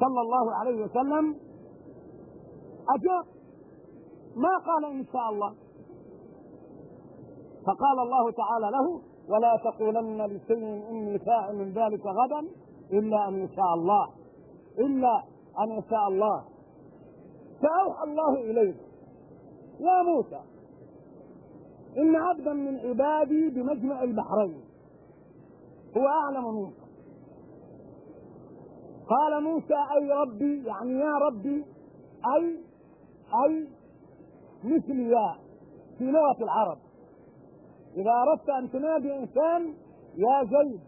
صلى الله عليه وسلم أجاب ما قال إن شاء الله. فقال الله تعالى له ولا تقولن لشيء اني فاعل من ذلك غدا إلا أن يشاء الله. إلا أن يشاء الله. فأوحى الله إليه. يا موسى إن عبدا من عبادي بمجمع البحرين. هو أعلم منك. قال موسى أي ربي؟ يعني يا ربي أي أي مثل يا في لغة العرب. إذا أردت أن تنادي إنسان يا زيد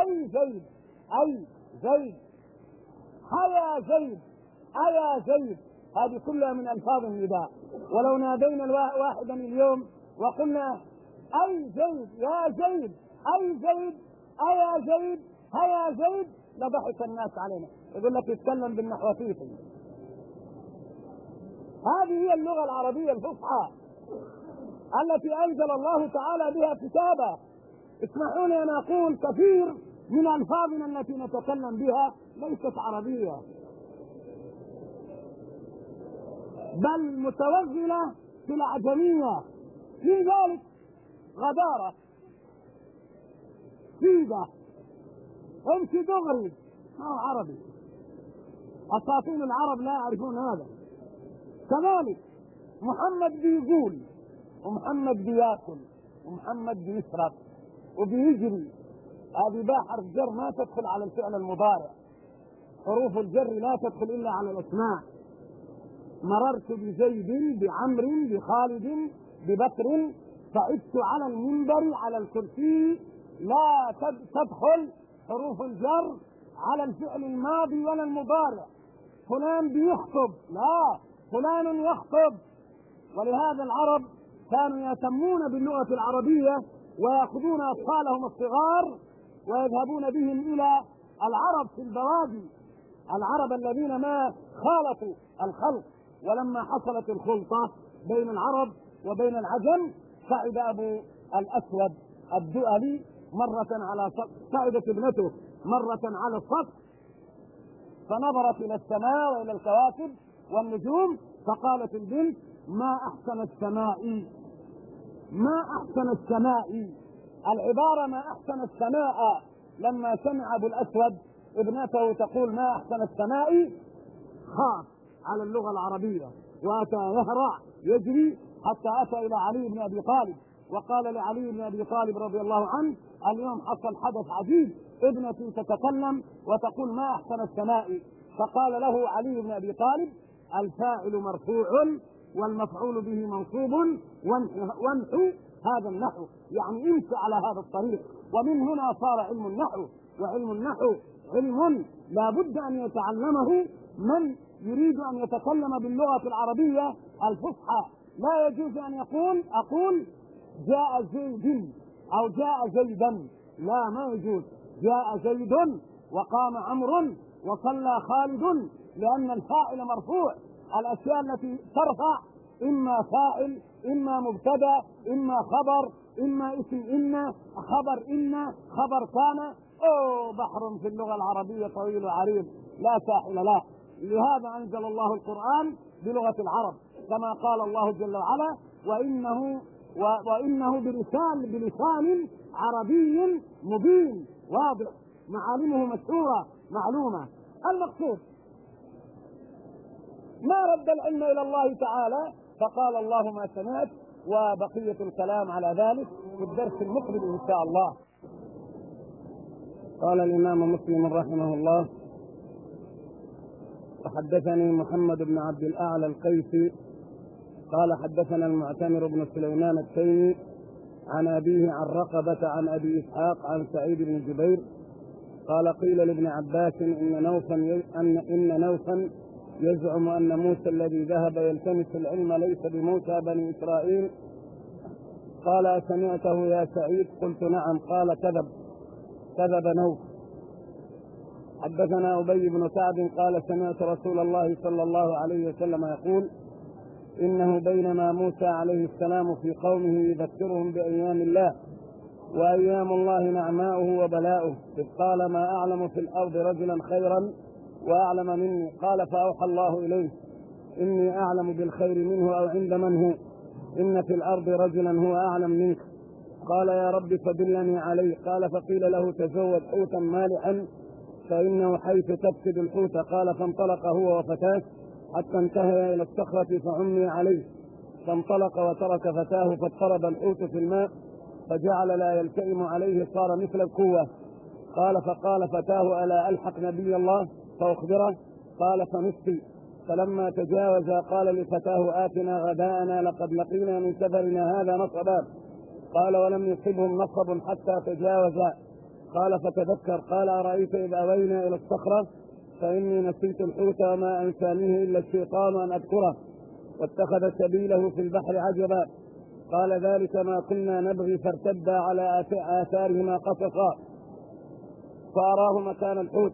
أي زيد أي زيد هيا زيد أيا زيد. هذه كلها من ألفاظ النداء. ولو نادينا واحدا اليوم وقلنا أي زيد يا زيد أي زيد أيا زيد هيا زيد لضحك الناس علينا. يقول لك اتكلم بالنحوتية هذه هي اللغة العربية الفصحى. التي أنزل الله تعالى بها كتابا. اسمحوا لي أن أقول كثير من الفاظنا التي نتكلم بها ليست عربية. بل متوغله في العجميه في ذلك غدارة سيدة امشي دغري. ما هو عربي؟ اساطين العرب لا يعرفون هذا. كذلك محمد بيقول ومحمد بياكل ومحمد بيشرب وبيجري هذه باء حرف جر ما تدخل على الفعل المضارع. حروف الجر لا تدخل إلا على الأسماء. مررت بزيد بعمر بخالد ببكر. صعدت على المنبر على الكرسي. لا تدخل حروف الجر على الفعل الماضي ولا المضارع. فلان بيخطب. لا فلان يخطب. ولهذا العرب كانوا يهتمون باللغة العربية ويأخذون أطفالهم الصغار ويذهبون بهم إلى العرب في البوادي. العرب الذين ما خالطوا الخلق. ولما حصلت الخلطة بين العرب وبين العجم صعد أبو الأسود الدؤلي مرة على صعدت ابنته مرة على السطح فنظرت إلى السماء وإلى الكواكب والنجوم فقالت البنت ما أحسن السماء ما أحسن السماء. العبارة ما أحسن السماء. لما سمع أبو الأسود ابنته تقول ما أحسن السماء خاف على اللغة العربية. وأتى يهرع يجري حتى أتى إلى علي بن أبي طالب. وقال لعلي بن أبي طالب رضي الله عنه اليوم حصل حدث عجيب. ابنتي تتكلم وتقول ما أحسن السماء. فقال له علي بن أبي طالب الفاعل مرفوع. والمفعول به منصوب وامحو هذا النحو. يعني امشي على هذا الطريق. ومن هنا صار علم النحو. وعلم النحو علم لا بد أن يتعلمه من يريد أن يتكلم باللغة العربية الفصحى. لا يجوز أن يقول أقول جاء زيد أو جاء زيدا. لا ما يجوز. جاء زيد وقام عمرو وصلى خالد لأن الفاعل مرفوع. الأشياء التي ترفع إما فاعل إما مبتدأ إما خبر إما اسم إن خبر إن خبر كان. أو بحر في اللغة العربية طويل وعريض. لا ساحل له. لهذا أنزل الله القرآن بلغة العرب كما قال الله جل وعلا وإنه وإنه بلسان بلسان عربي مبين واضح. معالمه مشهورة معلومة. المقصود ما رد العلم إلى الله تعالى؟ فقال الله ما سمعت وبقية الكلام على ذلك في الدرس المقبل إن شاء الله. قال الإمام مسلم رحمه الله وحدثني محمد بن عبد الأعلى القيسي قال حدثنا المعتمر بن سليمان التيمي عن أبيه عن رقبة عن أبي إسحاق عن سعيد بن جبير قال قيل لابن عباس إن نوفا أن إن نوفا يزعم أن موسى الذي ذهب يلتمس العلم ليس بموسى بني إسرائيل. قال أسمعته يا سعيد؟ قلت نعم. قال كذب. كذب نوف. حدثنا أبي بن سعد قال سمعت رسول الله صلى الله عليه وسلم يقول إنه بينما موسى عليه السلام في قومه يذكرهم بأيام الله وأيام الله نعماؤه وبلاؤه إذ قال ما أعلم في الأرض رجلا خيرا وأعلم مني. قال فأوحى الله إليه إني أعلم بالخير منه أو عند من هو. إن في الأرض رجلا هو أعلم منك. قال يا رب فدلني عليه. قال فقيل له تزود حوتا مالحا فإنه حيث تفسد الحوت. قال فانطلق هو وفتاه. حتى انتهى إلى الصخرة فعمي عليه. فانطلق وترك فتاه فاضطرب الحوت في الماء فجعل لا يلتئم عليه. صار مثل القوة. قال فقال فتاه ألا ألحق نبي الله؟ فأخبره قال فنسقي فلما تجاوز قال لفتاه آتنا غداءنا لقد لقينا من سفرنا هذا نصبا قال ولم يصبهم نصب حتى تجاوزا قال فتذكر قال أرأيت إذ أوينا إلى الصخرة؟ فإني نسيت الحوت وما أنسانيه إلا الشيطان أن أذكره واتخذ سبيله في البحر عجبا قال ذلك ما كنا نبغي فارتدا على آثارهما قصصا فأراه مكان الحوت.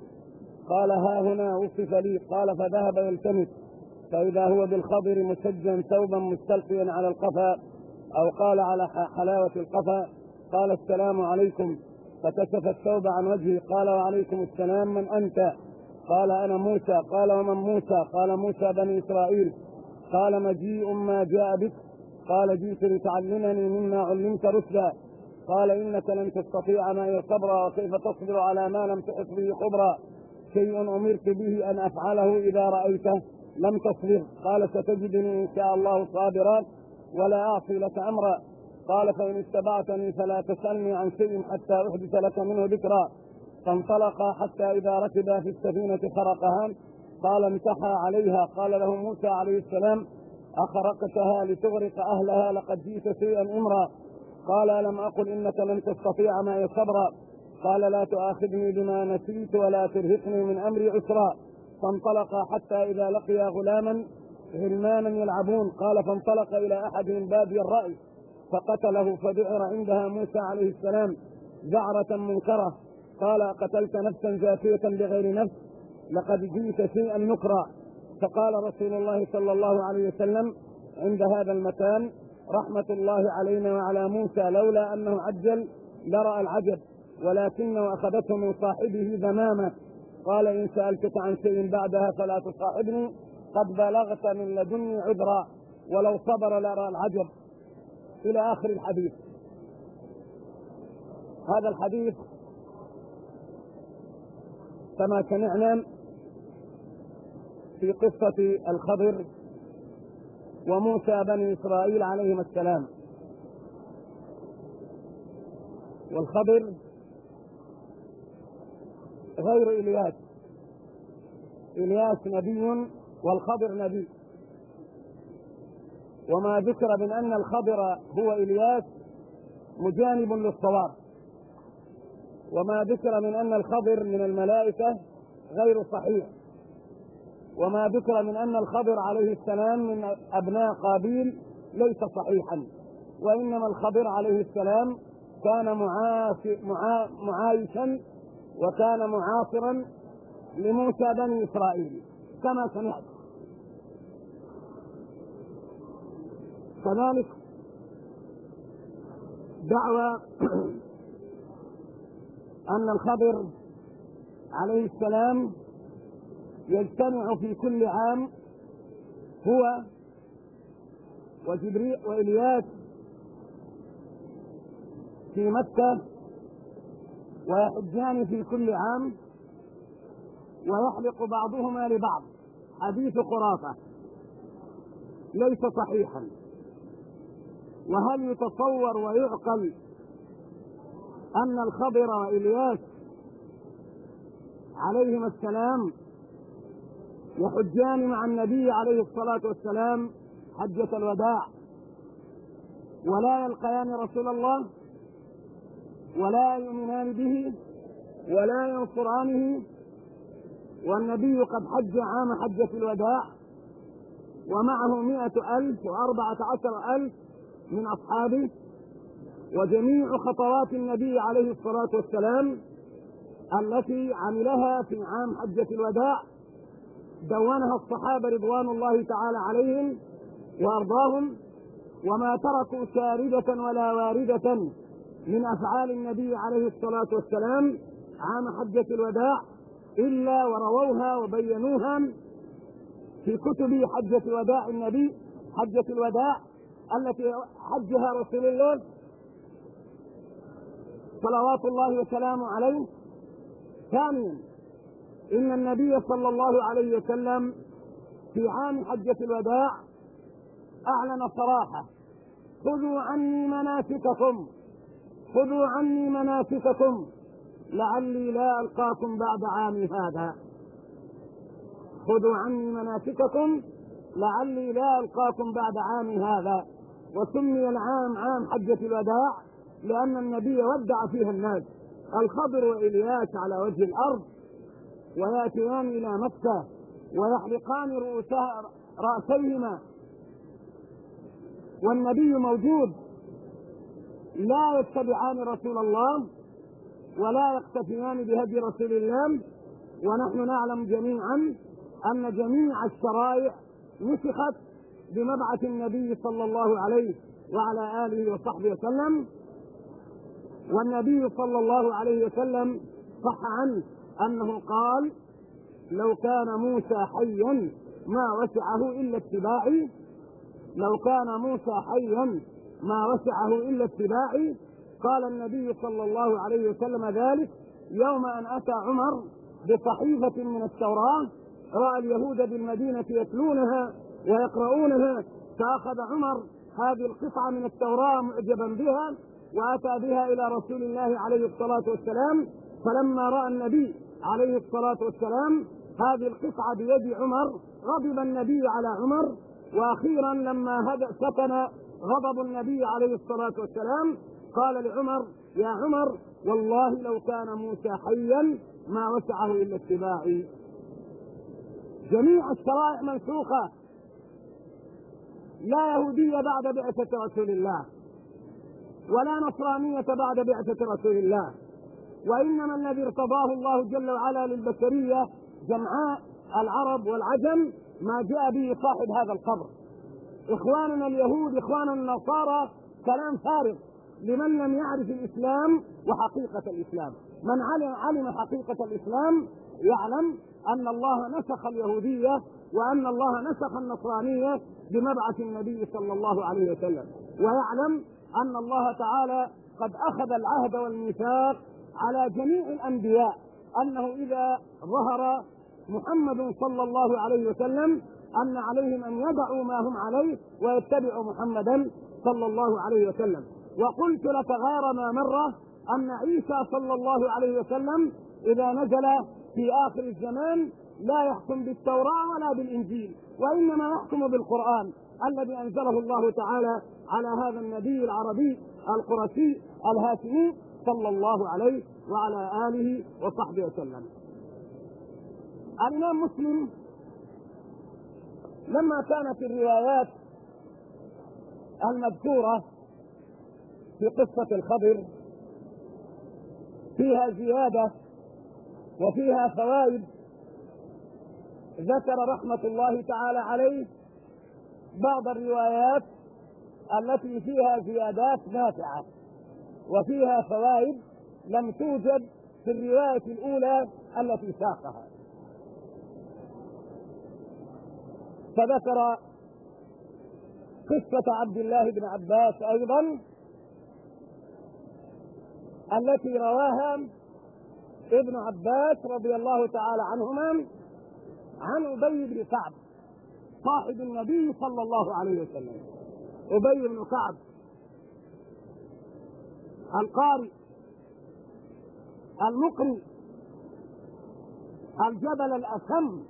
قال ها هنا وصف لي قال فذهب يلتمس فإذا هو بالخضر مسجا ثوبا مستلقيا على القفا أو قال على حلاوة القفا قال السلام عليكم فكشف الثوب عن وجهه قال وعليكم السلام من أنت؟ قال أنا موسى قال ومن موسى؟ قال موسى بني إسرائيل قال مجيء ما جاء بك قال جئت لتعلمني مما علمت رشدا قال إنك لن تستطيع معي صبرا وكيف تصبر على ما لم تحط به خبرا. شيء أمرت به أن أفعله إذا رأيته لم تصبر قال ستجدني إن شاء الله صابرا ولا أعصي لك أمرا. قال فإن اتبعتني فلا تسألني عن شيء حتى أحدث لك منه ذكرا. فانطلقا حتى إذا ركبا في السفينة خرقها قال امتحى عليها. قال له موسى عليه السلام أخرقتها لتغرق أهلها لقد جئت شيئا إمرا. قال ألم أقل إنك لن تستطيع معي صبرا؟ قال لا تؤاخذني بما نسيت ولا ترهقني من أمري عسرا. فانطلقا حتى إذا لقيا غلاما غلمانا يلعبون. قال فانطلق إلى أحدهم بادي الرأي فقتله فذعر عندها موسى عليه السلام ذعرة منكرة. قال قتلت نفسا زاكية بغير نفس لقد جئت شيئا نكرا. فقال رسول الله صلى الله عليه وسلم عند هذا المكان رحمة الله علينا وعلى موسى لولا أنه عجل لرأى العجب. ولكنه أخذته من صاحبه ذمامة قال إن سألتك عن شيء بعدها فلا تصاحبني. قد بلغت من لدني عذرا ولو صبر لرأى العجب. إلى آخر الحديث. هذا الحديث كما سمعنا في قصة الخضر وموسى بني إسرائيل عليهما السلام. والخضر غير إلياس. إلياس نبي والخضر نبي. وما ذكر من أن الخضر هو إلياس مجانب للصواب. وما ذكر من أن الخضر من الملائكة غير صحيح. وما ذكر من أن الخضر عليه السلام من أبناء قابيل ليس صحيحا. وإنما الخضر عليه السلام كان معايشا وكان معاصرا لموسى بني إسرائيل كما سمعت. كذلك دعوى أن الخضر عليه السلام يجتمع في كل عام هو وجبريل وإلياس في مكة ويحجان في كل عام ويحلق بعضهما لبعض. حديث خرافة. ليس صحيحا. وهل يتصور ويعقل أن الخضر وإلياس عليهما السلام يحجان مع النبي عليه الصلاة والسلام حجة الوداع ولا يلقيان رسول الله ولا يؤمنان به ولا ينصرانه والنبي قد حج عام حجة الوداع ومعه مئة ألف وأربعة عشر ألف من أصحابه وجميع خطوات النبي عليه الصلاة والسلام التي عملها في عام حجة الوداع دونها الصحابة رضوان الله تعالى عليهم وأرضاهم وما تركوا شاردة ولا واردة من أفعال النبي عليه الصلاة والسلام عام حجة الوداع إلا ورووها وبينوها في كتب حجة وداع النبي حجة الوداع التي حجها رسول الله صلوات الله وسلامه عليه. ثانيا إن النبي صلى الله عليه وسلم في عام حجة الوداع أعلن صراحة خذوا عني مناسككم. خذوا عني مناسككم. لعلي لا ألقاكم بعد عامي هذا. خذوا عني مناسككم. لعلي لا ألقاكم بعد عامي هذا. وسمي العام عام حجة الوداع لأن النبي ودع فيها الناس. الخضر وإلياس على وجه الأرض ويأتيان إلى مكة ويحلقان رؤوسها رأسيهما. والنبي موجود. لا يتبعان رسول الله ولا يقتفيان بهدي رسول الله ونحن نعلم جميعا أن جميع الشرائع نسخت بمبعث النبي صلى الله عليه وعلى آله وصحبه وسلم. والنبي صلى الله عليه وسلم صح عنه أنه قال لو كان موسى حيا ما وسعه إلا اتباعي لو كان موسى حيا ما وسعه إلا اتباعي. قال النبي صلى الله عليه وسلم ذلك يوم أن أتى عمر بصحيفة من التوراة رأى اليهود بالمدينة يتلونها ويقرؤونها فأخذ عمر هذه القطعة من التوراة معجبا بها وأتى بها إلى رسول الله عليه الصلاة والسلام. فلما رأى النبي عليه الصلاة والسلام هذه القطعة بيد عمر غضب النبي على عمر وأخيرا لما هدأ سكن غضب النبي عليه الصلاة والسلام. قال لعمر يا عمر والله لو كان موسى حيا ما وسعه إلا اتباعي. جميع الشرائع منسوخة. لا يهودية بعد بعثة رسول الله ولا نصرانية بعد بعثة رسول الله وإنما الذي ارتضاه الله جل وعلا للبشرية جمعاء العرب والعجم ما جاء به صاحب هذا القبر. إخواننا اليهود إخواننا النصارى كلام فارغ. لمن لم يعرف الإسلام وحقيقة الإسلام. من علم, علم حقيقة الإسلام يعلم أن الله نسخ اليهودية وأن الله نسخ النصرانية بمبعث النبي صلى الله عليه وسلم. ويعلم أن الله تعالى قد أخذ العهد والميثاق على جميع الأنبياء. أنه إذا ظهر محمد صلى الله عليه وسلم أن عليهم أن يدعوا ما هم عليه ويتبعوا محمدا صلى الله عليه وسلم. وقلت لك غير ما مرة أن عيسى صلى الله عليه وسلم إذا نزل في آخر الزمان لا يحكم بالتوراة ولا بالإنجيل وإنما يحكم بالقرآن الذي أنزله الله تعالى على هذا النبي العربي القرشي الهاشمي صلى الله عليه وعلى آله وصحبه وسلم. الإمام مسلم لما كانت الروايات المذكورة في قصة الخضر فيها زيادة وفيها فوائد ذكر رحمة الله تعالى عليه بعض الروايات التي فيها زيادات نافعة وفيها فوائد لم توجد في الرواية الأولى التي ساقها. فذكر قصة عبد الله بن عباس أيضا التي رواها ابن عباس رضي الله تعالى عنهما عن أبي بن كعب صاحب النبي صلى الله عليه وسلم. أبي بن كعب القارئ المقري الجبل الأسم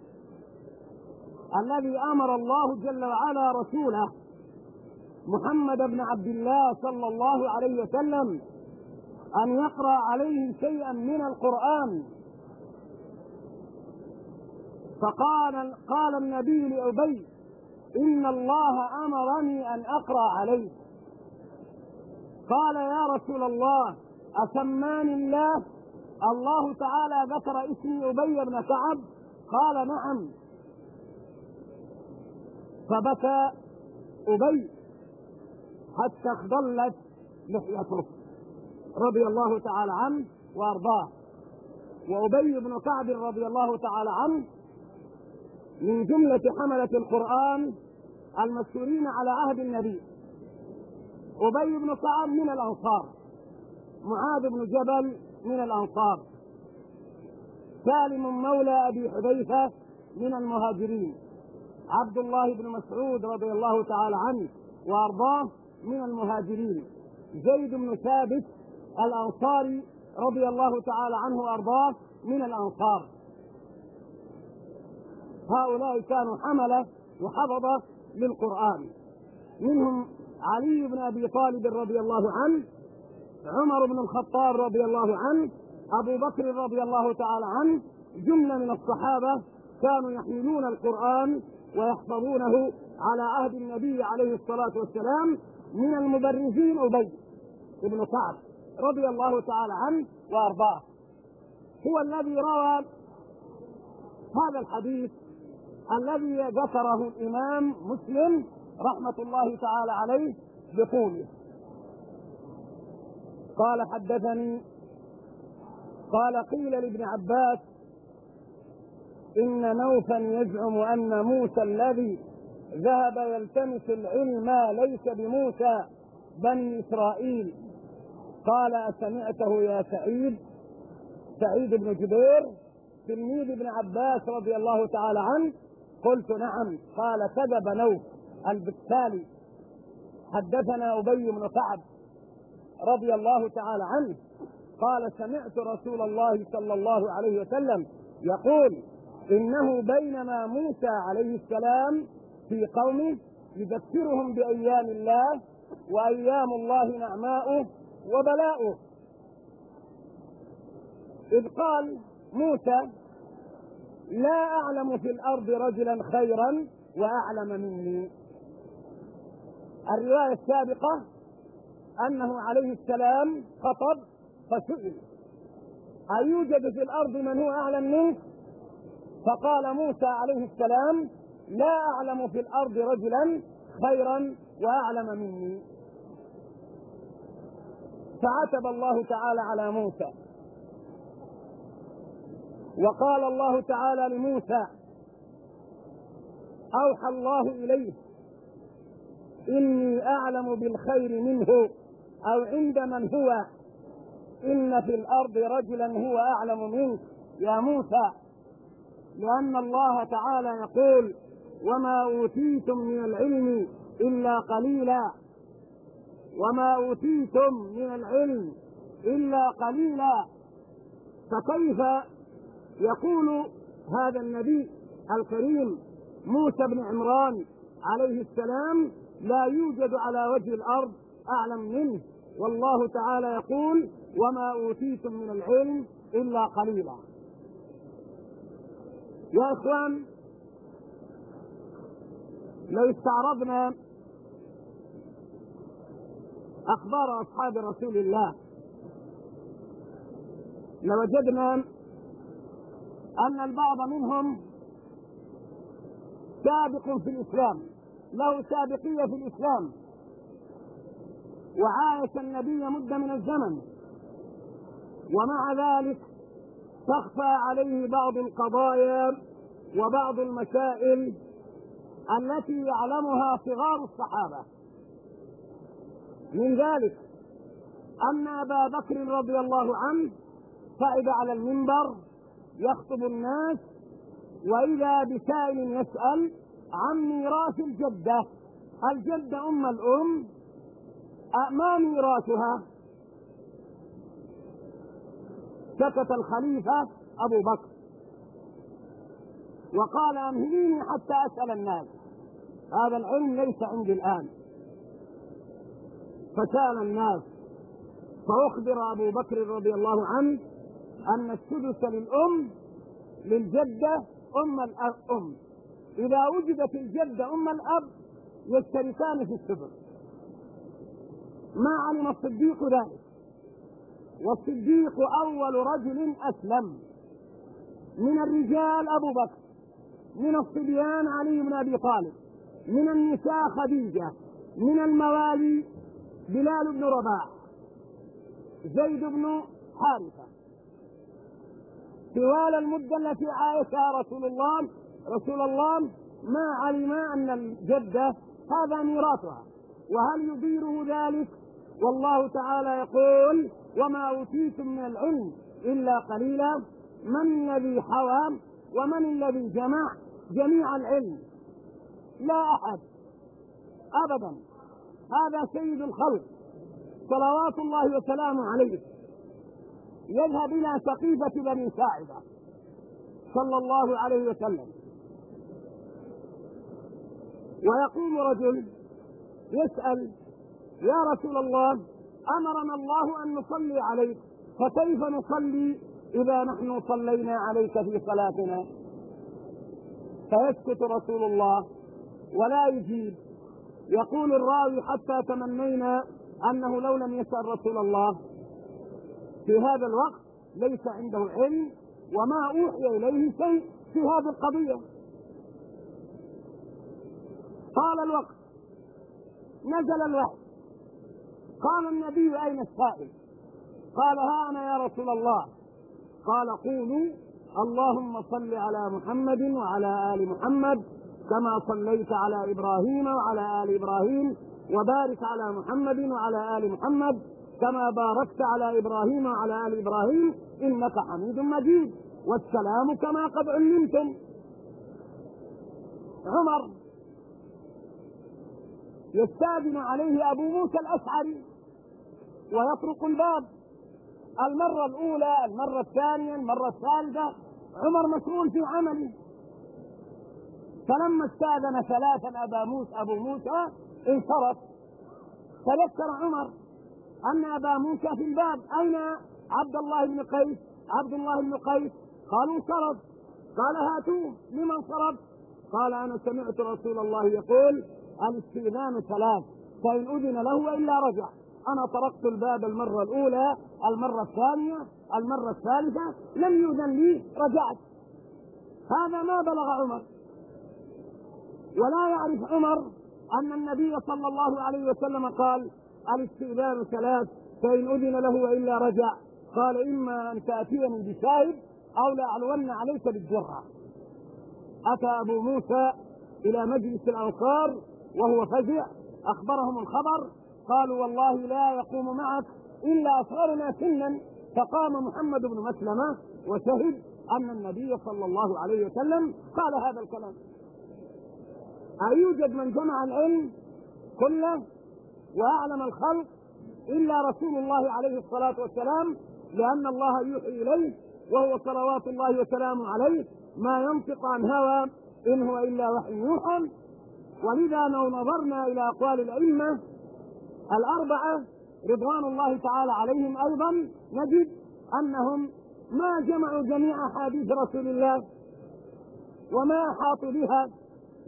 الذي أمر الله جل وعلا رسوله محمد بن عبد الله صلى الله عليه وسلم أن يقرأ عليه شيئا من القرآن. فقال قال النبي لأبي إن الله أمرني أن أقرأ عليه. قال يا رسول الله أسماني الله؟ الله تعالى ذكر اسمي أبي بن كعب؟ قال نعم. فبكى أبي حتى اخضلت لحيته رضي الله تعالى عنه وأرضاه. وأبي بن كعب رضي الله تعالى عنه من جملة حملة القرآن المشهورين على عهد النبي. أبي بن كعب من الأنصار معاذ بن جبل من الأنصار سالم مولى أبي حذيفة من المهاجرين. عبد الله بن مسعود رضي الله تعالى عنه وأرضاه من المهاجرين. زيد بن ثابت الأنصاري رضي الله تعالى عنه وأرضاه من الأنصار. هؤلاء كانوا حملة وحفظة للقرآن. منهم علي بن أبي طالب رضي الله عنه عمر بن الخطاب رضي الله عنه أبو بكر رضي الله تعالى عنه جملة من الصحابة كانوا يحملون القرآن ويحفظونه على عهد النبي عليه الصلاة والسلام من المبرزين أبي بن كعب رضي الله تعالى عنه وأرضاه. هو الذي روى هذا الحديث الذي ذكره الإمام مسلم رحمة الله تعالى عليه بقوله. قال حدثني قال قيل لابن عباس إن نوفا يزعم أن موسى الذي ذهب يلتمس العلم ليس بموسى بني إسرائيل. قال أسمعته يا سعيد؟ سعيد بن جبير؟ تلميذ ابن عباس رضي الله تعالى عنه؟ قلت نعم. قال كذب نوف البكالي حدثنا أبي بن كعب رضي الله تعالى عنه. قال سمعت رسول الله صلى الله عليه وسلم يقول إنه بينما موسى عليه السلام في قومه يذكرهم بأيام الله وأيام الله نعماؤه وبلاؤه. إذ قال موسى لا أعلم في الأرض رجلا خيرا وأعلم مني. الرواية السابقة أنه عليه السلام خطب فسئل أيوجد في الأرض من هو أعلم منك؟ فقال موسى عليه السلام لا أعلم في الأرض رجلا خيرا وأعلم مني. فعتب الله تعالى على موسى. وقال الله تعالى لموسى أوحى الله إليه إني أعلم بالخير منه أو عند من هو إن في الأرض رجلا هو أعلم منك. يا موسى لأن الله تعالى يقول وما أوتيتم من العلم إلا قليلا. وما أوتيتم من العلم إلا قليلا. فكيف يقول هذا النبي الكريم موسى بن عمران عليه السلام لا يوجد على وجه الأرض أعلم منه؟ والله تعالى يقول وما أوتيتم من العلم إلا قليلا. يا إخوان لو استعرضنا أخبار أصحاب رسول الله لوجدنا أن البعض منهم سابق في الإسلام له سابقية في الإسلام وعايش النبي مدة من الزمن ومع ذلك تخفى عليه بعض القضايا وبعض المسائل التي يعلمها صغار الصحابة. من ذلك أن أبا بكر رضي الله عنه صعد على المنبر يخطب الناس وإذا بسائل يسأل عن ميراث الجدة الجدة أم الأم ما ميراثها؟ سكت الخليفة أبو بكر. وقال أمهليني حتى أسأل الناس. هذا العلم ليس عندي الآن. فسأل الناس. فأخبر أبو بكر رضي الله عنه أن السدس للأم للجدة أم الأم. إذا وجدت الجدة أم الأب يشتركان في السدس. ما علم الصديق ذلك. والصديق أول رجل أسلم. من الرجال أبو بكر من الصبيان علي بن أبي طالب من النساء خديجة من الموالي بلال بن رباح زيد بن حارثة. طوال المدة التي عايشها رسول الله رسول الله ما علم أن الجدة هذا ميراثها وهل يديره ذلك؟ والله تعالى يقول وما أوتيتم من العلم إلا قليلا. من الذي حوى ومن الذي جمع؟ جميع العلم. لا أحد. أبدا. هذا سيد الخلق. صلوات الله وسلامه عليه. يذهب إلى سقيفة بني ساعدة. صلى الله عليه وسلم. ويقوم رجل يسأل يا رسول الله أمرنا الله أن نصلي عليك فكيف نصلي إذا نحن صلينا عليك في صلاتنا؟ فيسكت رسول الله ولا يجيب. يقول الراوي حتى تمنينا أنه لو لم يسأل رسول الله في هذا الوقت ليس عنده علم وما أوحي إليه شيء في هذه القضية. طال الوقت. نزل الوحي. قال النبي أين السائل؟ قال ها أنا يا رسول الله. قال قولوا اللهم صل على محمد وعلى آل محمد كما صليت على إبراهيم وعلى آل إبراهيم وبارك على محمد وعلى آل محمد كما باركت على إبراهيم وعلى آل إبراهيم إنك حميد مجيد. والسلام كما قد علمتم. عمر يستاذن عليه أبو موسى الأشعري. ويطرق الباب. المرة الأولى المرة الثانية المرة الثالثة عمر مشغول في عمله. فلما استاذن ثلاثا أبا موسى أبو موسى انصرف. تذكر عمر أن أبا موسى في الباب. أين عبد الله بن قيس؟ عبد الله بن قيس. قالوا انصرف. قال هاتوه. لمن انصرف؟ قال أنا سمعت رسول الله يقول الاستئذان ثلاث فإن أذن له وإلا رجع. أنا طرقت الباب المرة الأولى المرة الثانية المرة الثالثة لم يؤذن لي رجعت. هذا ما بلغ عمر. ولا يعرف عمر أن النبي صلى الله عليه وسلم قال الاستئذان ثلاث فإن أذن له وإلا رجع. قال إما أن تأتيني بشاهد أو لأعلون عليك بالجرة أتى أبو موسى إلى مجلس الأنصار وهو فزع أخبرهم الخبر قالوا والله لا يقوم معك إلا أصغرنا سنا. فقام محمد بن مسلمة وشهد أن النبي صلى الله عليه وسلم قال هذا الكلام. أيوجد من جمع العلم كله وأعلم الخلق إلا رسول الله عليه الصلاة والسلام لأن الله يوحي إليه وهو صلوات الله وسلامه عليه. ما ينطق عن هوى إن هو إلا وحي يوحى. ولذا لو نظرنا إلى أقوال الأئمة الأربعة رضوان الله تعالى عليهم أيضا نجد أنهم ما جمعوا جميع أحاديث رسول الله وما أحاطوا بها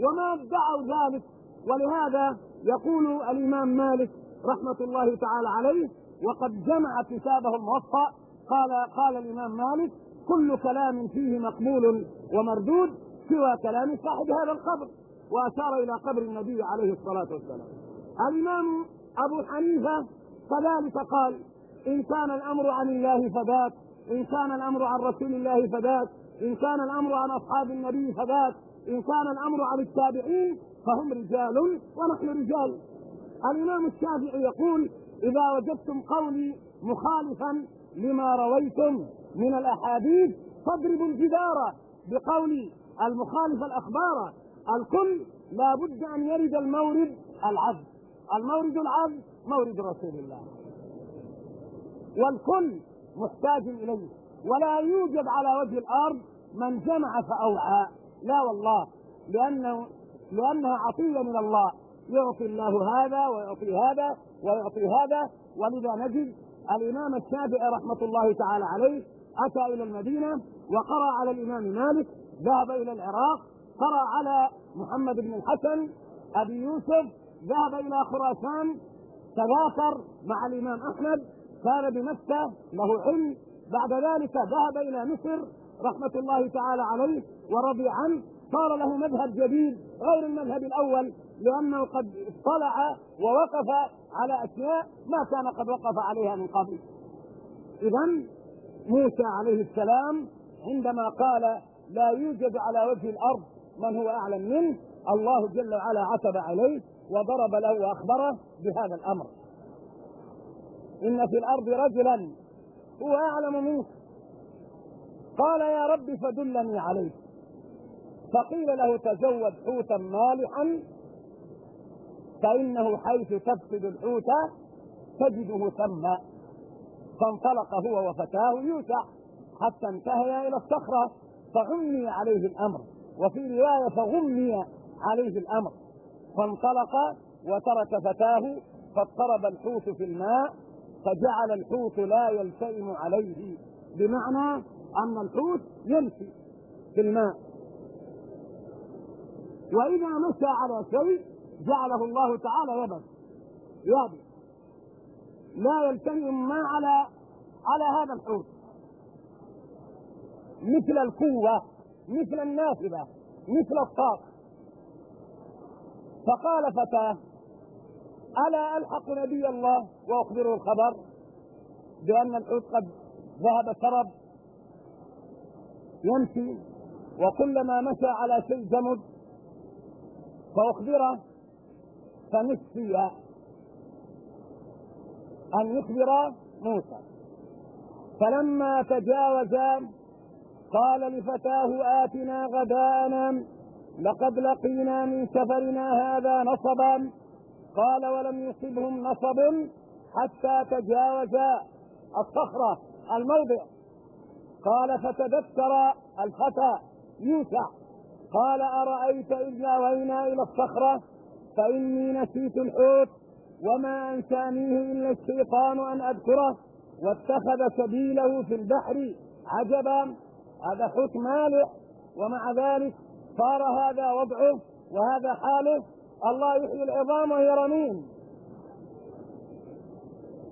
وما ادعوا ذلك. ولهذا يقول الإمام مالك رحمة الله تعالى عليه وقد جمع كتابه الموفى قال قال الإمام مالك كل كلام فيه مقبول ومردود سوى كلام صاحب هذا القبر. وأشار إلى قبر النبي عليه الصلاة والسلام. الإمام أبو حنيفة كذلك قال إن كان الأمر عن الله فذاك إن كان الأمر عن رسول الله فذاك إن كان الأمر عن أصحاب النبي فذاك إن كان الأمر عن التابعين فهم رجال ونحن رجال. الإمام الشافعي يقول إذا وجدتم قولي مخالفا لما رويتم من الأحاديث تضرب الجدار بقول المخالف الأخبار. الكل لا بد أن يرد المورد العبد. المورد العبد مورد رسول الله. والكل محتاج إليه ولا يوجد على وجه الأرض من جمع فاوعى لا والله لأنه لانها عطية من الله. يعطي الله هذا ويعطي هذا ويعطي هذا. ولذا نجد الإمام الشافعي رحمة الله تعالى عليه أتى إلى المدينة وقرأ على الإمام مالك ذهب إلى العراق قرأ على محمد بن الحسن أبي يوسف ذهب إلى خراسان تذاكر مع الإمام أحمد كان بمكة له علم بعد ذلك ذهب إلى مصر رحمة الله تعالى عليه ورضي عنه. صار له مذهب جديد غير المذهب الأول لأنه قد اطلع ووقف على اشياء ما كان قد وقف عليها من قبل. اذا موسى عليه السلام عندما قال لا يوجد على وجه الأرض من هو أعلم منه الله جل وعلا عتب عليه. وضرب له وأخبره بهذا الأمر. إن في الأرض رجلا هو أعلم منك. قال يا رب فدلني عليه فقيل له تزود حوتا مالحا فإنه حيث تفقد الحوت تجده ثم فانطلق هو وفتاه يوسع حتى انتهيا إلى الصخرة فغمي عليه الأمر. وفي رواية فغمي عليه الأمر. فانطلق وترك فتاه فاضطرب الحوت في الماء فجعل الحوت لا يلتئم عليه. بمعنى أن الحوت يمشي في الماء. وإذا مشى على شيء جعله الله تعالى يبس يابس لا يلتئم ما على على هذا الحوت. مثل القوة مثل النافذة مثل الطاق فقال فتاة ألا ألحق نبي الله وأخبره الخبر بأن الحوت قد ذهب سرب يمشي وكلما مشى على شيء جمد فأخبره فنسي أن يخبر موسى. فلما تجاوزا قال لفتاه آتنا غداءنا لقد لقينا من سفرنا هذا نصبا. قال ولم يصبهم نصب حتى تجاوزا الصخرة الموضع. قال فتذكر الفتى يوسع. قال أرأيت إذ آوينا إلى الصخرة؟ فإني نسيت الحوت وما أنسانيه إلا الشيطان أن أذكره واتخذ سبيله في البحر عجبا. هذا حوت مالح ومع ذلك صار هذا وضعه وهذا حاله. الله يحيي العظام وهي رميم.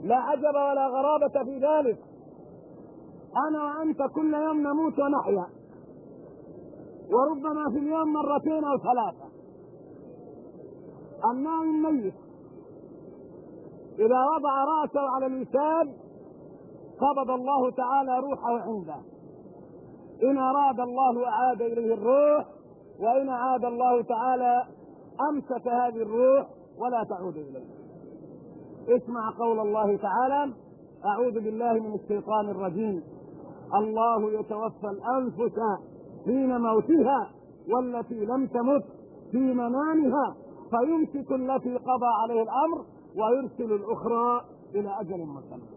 لا عجب ولا غرابة في ذلك. أنا وأنت كل يوم نموت ونحيا. وربما في اليوم مرتين أو ثلاثة. النائم ميت إذا وضع رأسه على الوساد قبض الله تعالى روحه عنده. إن أراد الله أعاد إليه الروح وإن أعاد الله تعالى أمسك هذه الروح ولا تعود إليه اسمع قول الله تعالى أعوذ بالله من الشيطان الرجيم. الله يتوفى الأنفس حين موتها والتي لم تمت في منامها فيمسك التي قضى عليه الأمر ويرسل الأخرى إلى أجل مسمى.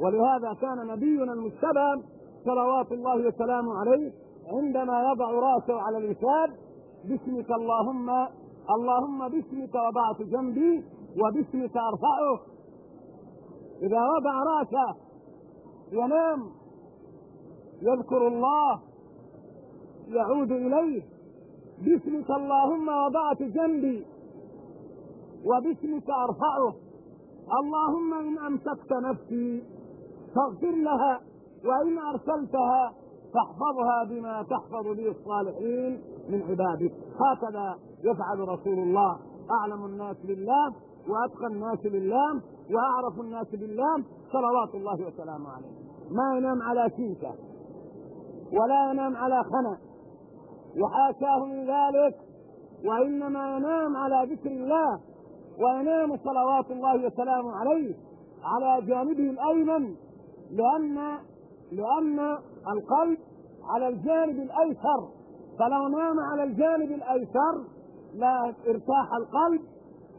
ولهذا كان نبينا المجتبى صلوات الله وسلامه عليه عندما يضع رأسه على الوساد باسمك اللهم اللهم باسمك وضعت جنبي وباسمك أرفعه. إذا وضع راسه ينام يذكر الله يعود إليه. باسمك اللهم وضعت جنبي وباسمك أرفعه. اللهم إن أمسكت نفسي فاغفر لها وإن أرسلتها فاحفظها بما تحفظ به الصالحين. من عبادك. هكذا يفعل رسول الله. أعلم الناس بالله وأتقى الناس لله وأعرف الناس بالله. صلوات الله وسلامه عليه. ما ينام على شيكة ولا ينام على خنا وحاشاه من ذلك. وإنما ينام على ذكر الله. وينام صلوات الله وسلامه عليه. على جانبه الأيمن. لأن لأن القلب على الجانب الأيسر. فلو نام على الجانب الأيسر لا إرتاح القلب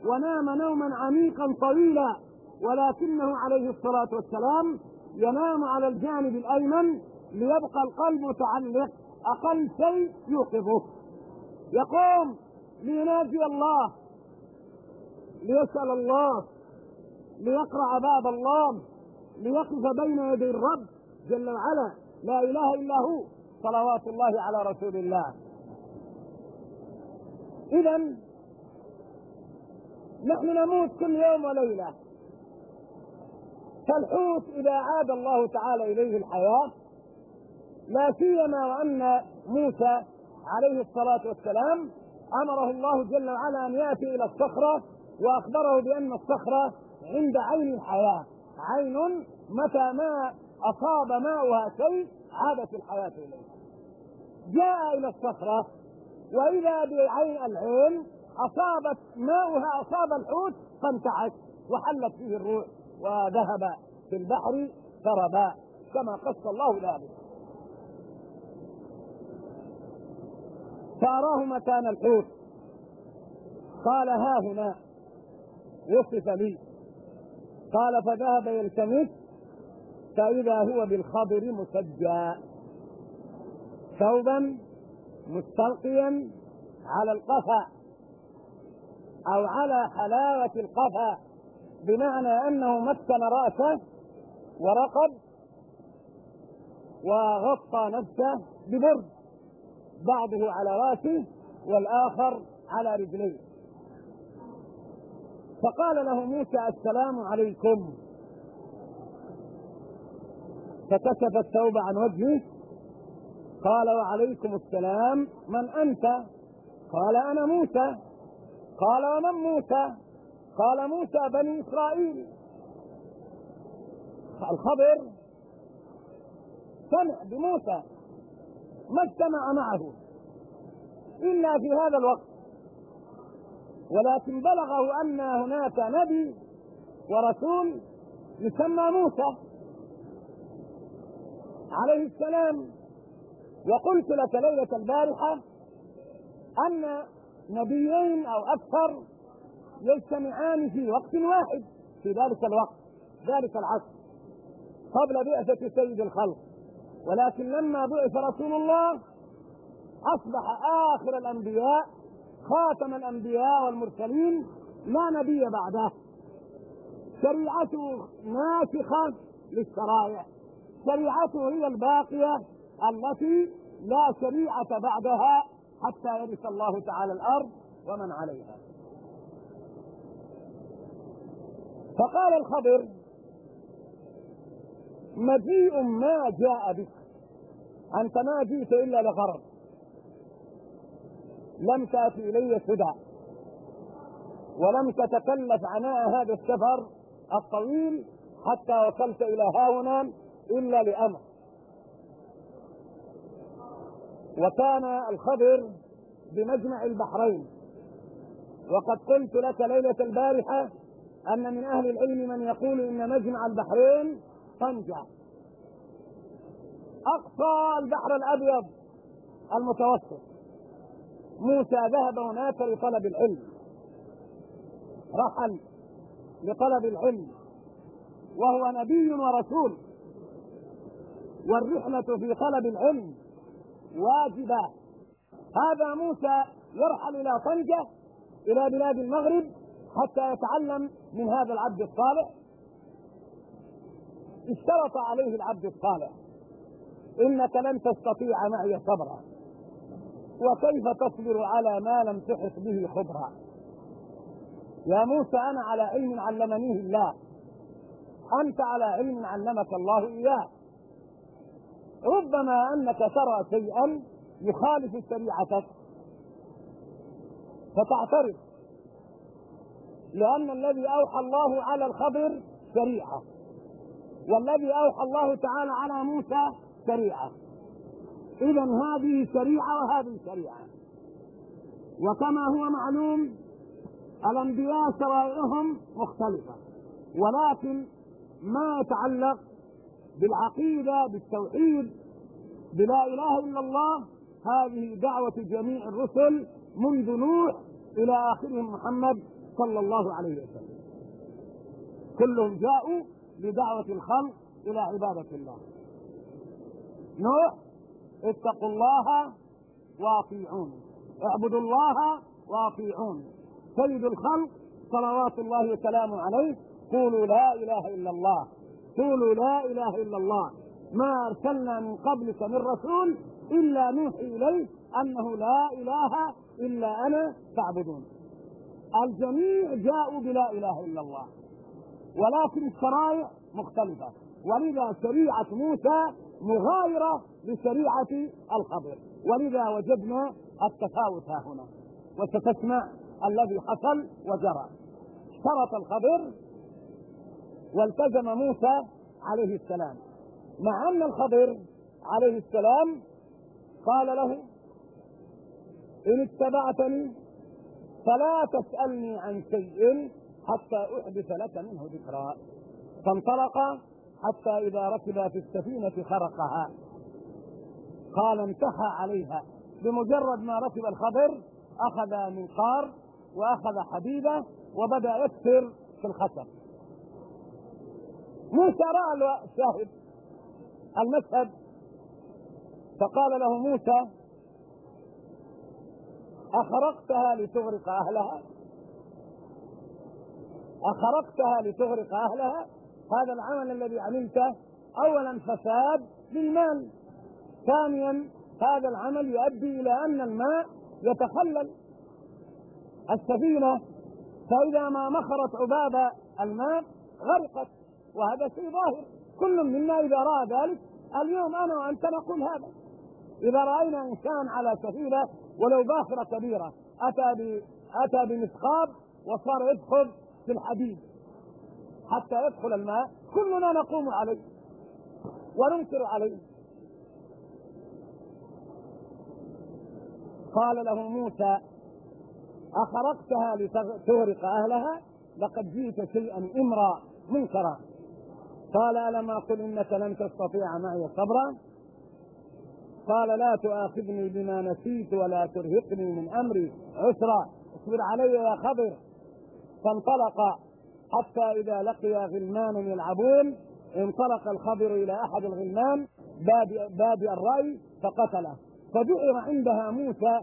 ونام نوما عميقا طويلا ولكنه عليه الصلاة والسلام ينام على الجانب الأيمن ليبقى القلب متعلق أقل شيء يوقظه يقوم ليناجي الله ليسأل الله ليقرع باب الله ليقف بين يدي الرب جل وعلا. لا إله إلا هو. صلوات الله على رسول الله. اذا نحن نموت كل يوم وليلة. فالحوت إذا عاد الله تعالى إليه الحياة لا سيما وأن موسى عليه الصلاة والسلام أمره الله جل وعلا أن يأتي إلى الصخرة وأخبره بأن الصخرة عند عين الحياة. عين متى ما أصاب ماؤها شيء عادت الحياة إليه. جاء إلى الصخرة واذا بعين العين أصابت ماؤها أصاب الحوت فانتعش وحلت فيه الروح وذهب في البحر سربا كما قص الله ذلك. فأراه مكان الحوت. قال ها هنا وصف لي. قال فذهب يلتمس فإذا هو بالخضر مسجى. ثوبا مستلقيا على القفا أو على حلاوة القفا بمعنى أنه مكن رأسه ورقب وغطى نفسه ببرد بعضه على رأسه والآخر على رجليه. فقال له موسى السلام عليكم. فكشف الثوب عن وجهه قال وعليكم السلام. من أنت؟ قال أنا موسى. قال ومن موسى؟ قال موسى بني إسرائيل. الخبر سمع بموسى. ما اجتمع معه إلا في هذا الوقت. ولكن بلغه أن هناك نبي ورسول يسمى موسى. عليه السلام. وقلت لك ليلة البارحة أن نبيين أو أكثر يجتمعان في وقت واحد في ذلك الوقت ذلك العصر قبل بعثة سيد الخلق. ولكن لما بعث رسول الله أصبح آخر الأنبياء خاتم الأنبياء والمرسلين لا نبي بعده. شريعته ناسخة للشرائع. شريعته هي الباقية. التي لا شريعة بعدها حتى يرث الله تعالى الأرض ومن عليها. فقال الخضر مجيء ما جاء بك. أنت ما جئت إلا لغرض. لم تأتي إلي سدى ولم تتكلف عناء هذا السفر الطويل حتى وصلت إلى هاهنا إلا لأمر. وكان الخضر بمجمع البحرين. وقد قلت لك ليلة البارحة أن من أهل العلم من يقول إن مجمع البحرين طنجة أقصى البحر الأبيض المتوسط. موسى ذهب هناك لطلب العلم. رحل لطلب العلم. وهو نبي ورسول. والرحلة في طلب العلم واجبة. هذا موسى يرحل إلى طنجة إلى بلاد المغرب حتى يتعلم من هذا العبد الصالح. اشترط عليه العبد الصالح. إنك لن تستطيع معي صبرا. وكيف تصبر على ما لم تحط به خبرا؟ يا موسى أنا على علم علمنيه الله. أنت على علم علمك الله إياه. ربما أنك ترى شيئا يخالف شريعتك فتعترض لأن الذي أوحى الله على الخضر شريعة والذي أوحى الله تعالى على موسى شريعة. اذا هذه شريعة وهذه شريعة. وكما هو معلوم الأنبياء شرائعهم مختلفة ولكن ما يتعلق بالعقيدة بالتوحيد بلا إله إلا الله. هذه دعوة جميع الرسل منذ نوح إلى اخرهم محمد صلى الله عليه وسلم. كلهم جاءوا بدعوه الخلق إلى عبادة الله. نوح اتقوا الله واطيعوني اعبدوا الله واطيعوني سيد الخلق صلوات الله وسلامه عليه. قولوا لا إله إلا الله. قولوا لا إله إلا الله. ما أرسلنا من قبلك من رسول إلا نوحي اليه أنه لا إله إلا أنا فاعبدون. الجميع جاءوا بلا إله إلا الله. ولكن الشرائع مختلفة. ولذا شريعة موسى مغايرة لشريعة الخضر ولذا وجدنا التفاوت ها هنا. وستسمع الذي حصل وجرى. اشترط الخضر والتزم موسى عليه السلام. مع أن الخضر عليه السلام قال له إن اتبعتني فلا تسألني عن شيء حتى أحدث لك منه ذكرى. فانطلق حتى إذا ركب في السفينة خرقها. قال انتهى عليها. بمجرد ما ركب الخضر أخذ منقار وأخذ حديده وبدأ يكسر في الخشب. موسى راى الشاهد المشهد فقال له موسى أخرقتها لتغرق أهلها؟ أخرقتها لتغرق أهلها؟ هذا العمل الذي عملته أولا فساد للمال ثانيا هذا العمل يؤدي إلى أن الماء يتخلل. السفينة فإذا ما مخرت عباب الماء غرقت. وهذا شيء ظاهر. كل منا إذا رأى ذلك اليوم أنا وأنت نقول هذا. إذا رأينا إنسان على سفينة ولو باخرة كبيرة أتى. أتى بمثقاب وصار يدخل في الحديد. حتى يدخل الماء كلنا نقوم عليه وننكر عليه. قال له موسى أخرقتها لتغرق أهلها؟ لقد جئت شيئا إمرا منكرا. قال ألم أقل إنك لن تستطيع معي صبرا قال لا تؤاخذني بما نسيت ولا ترهقني من أمري. عسرا اصبر علي يا خضر. فانطلق. حتى إذا لقي غلمان يلعبون انطلق الخضر إلى أحد الغلمان باب الرأي فقتله. فجعر عندها موسى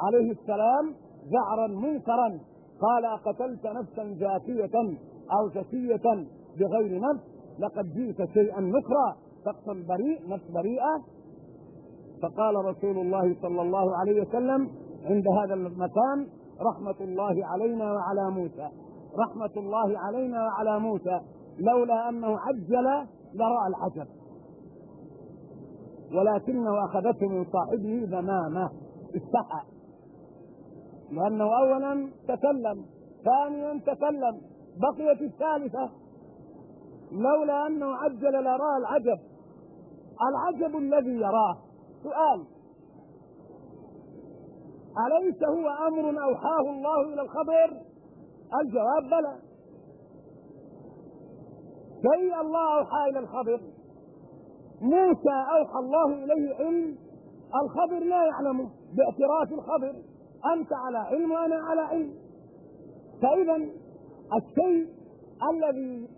عليه السلام زعرا منكرا. قال أقتلت نفسا جافية أو زكية بغير نفس؟ لقد جئت شيئا نكرا تقتل بريء نفس بريئة. فقال رسول الله صلى الله عليه وسلم عند هذا المكان رحمة الله علينا وعلى موسى. رحمة الله علينا وعلى موسى. لولا أنه عجل لرأى العجب. ولكنه أخذته من صاحبه ذمامة. استحى. لأنه أولا تكلم ثانيا تكلم بقيت الثالثة لولا أنه عجل لرأى العجب. العجب الذي يراه. سؤال. أليس هو أمر أوحاه الله إلى الخبر الجواب بلى. شيء الله أوحى إلى الخبر موسى أوحى الله إليه علم. الخبر لا يعلمه باعتراف الخبر أنت على علم وأنا على علم. فإذا الشيء الذي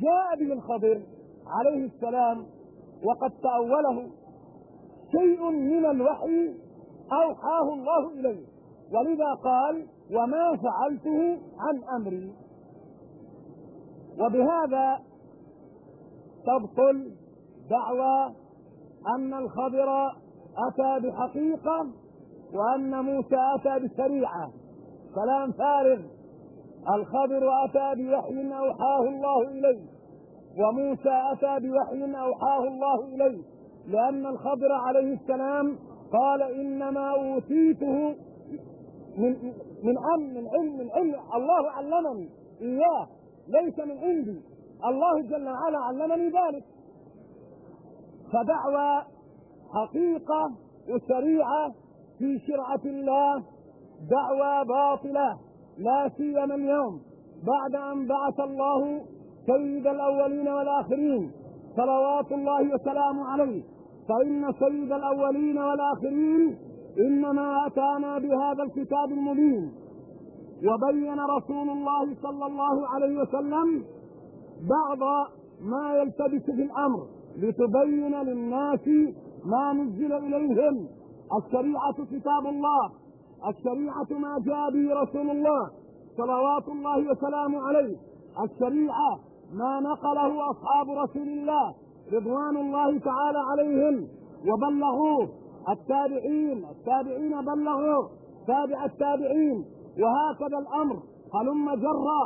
جاء به الخبر عليه السلام وقد تأوله شيء من الوحي أوحاه الله إليه. ولذا قال وما فعلته عن أمري. وبهذا تبطل دعوى أن الخضر أتى بحقيقة وأن موسى أتى بشريعة كلام فارغ. الخضر أتى بوحي أوحاه الله إليه وموسى أتى بوحي أوحاه الله إليه لأن الخضر عليه السلام قال إنما أوتيته من من أم من علم من علم الله علمني إياه ليس من عندي الله جل وعلا علمني ذلك. فدعوى حقيقة وشريعة في شرعة الله دعوى باطلة. لا سيما اليوم بعد أن بعث الله سيد الأولين والآخرين صلوات الله وسلامه عليه. فإن سيد الأولين والآخرين إنما أتانا بهذا الكتاب المبين. وبين رسول الله صلى الله عليه وسلم بعض ما يلتبس في الأمر لتبين للناس ما نزل إليهم. الشريعة كتاب الله. الشريعة ما جاء به رسول الله صلوات الله وسلامه عليه. الشريعة ما نقله أصحاب رسول الله رضوان الله تعالى عليهم وبلغوه. التابعين التابعين بلغوا تابع التابعين. وهكذا الأمر. هلم جرا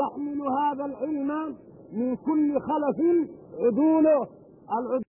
يحمل هذا العلم من كل خلف عدوله. العدول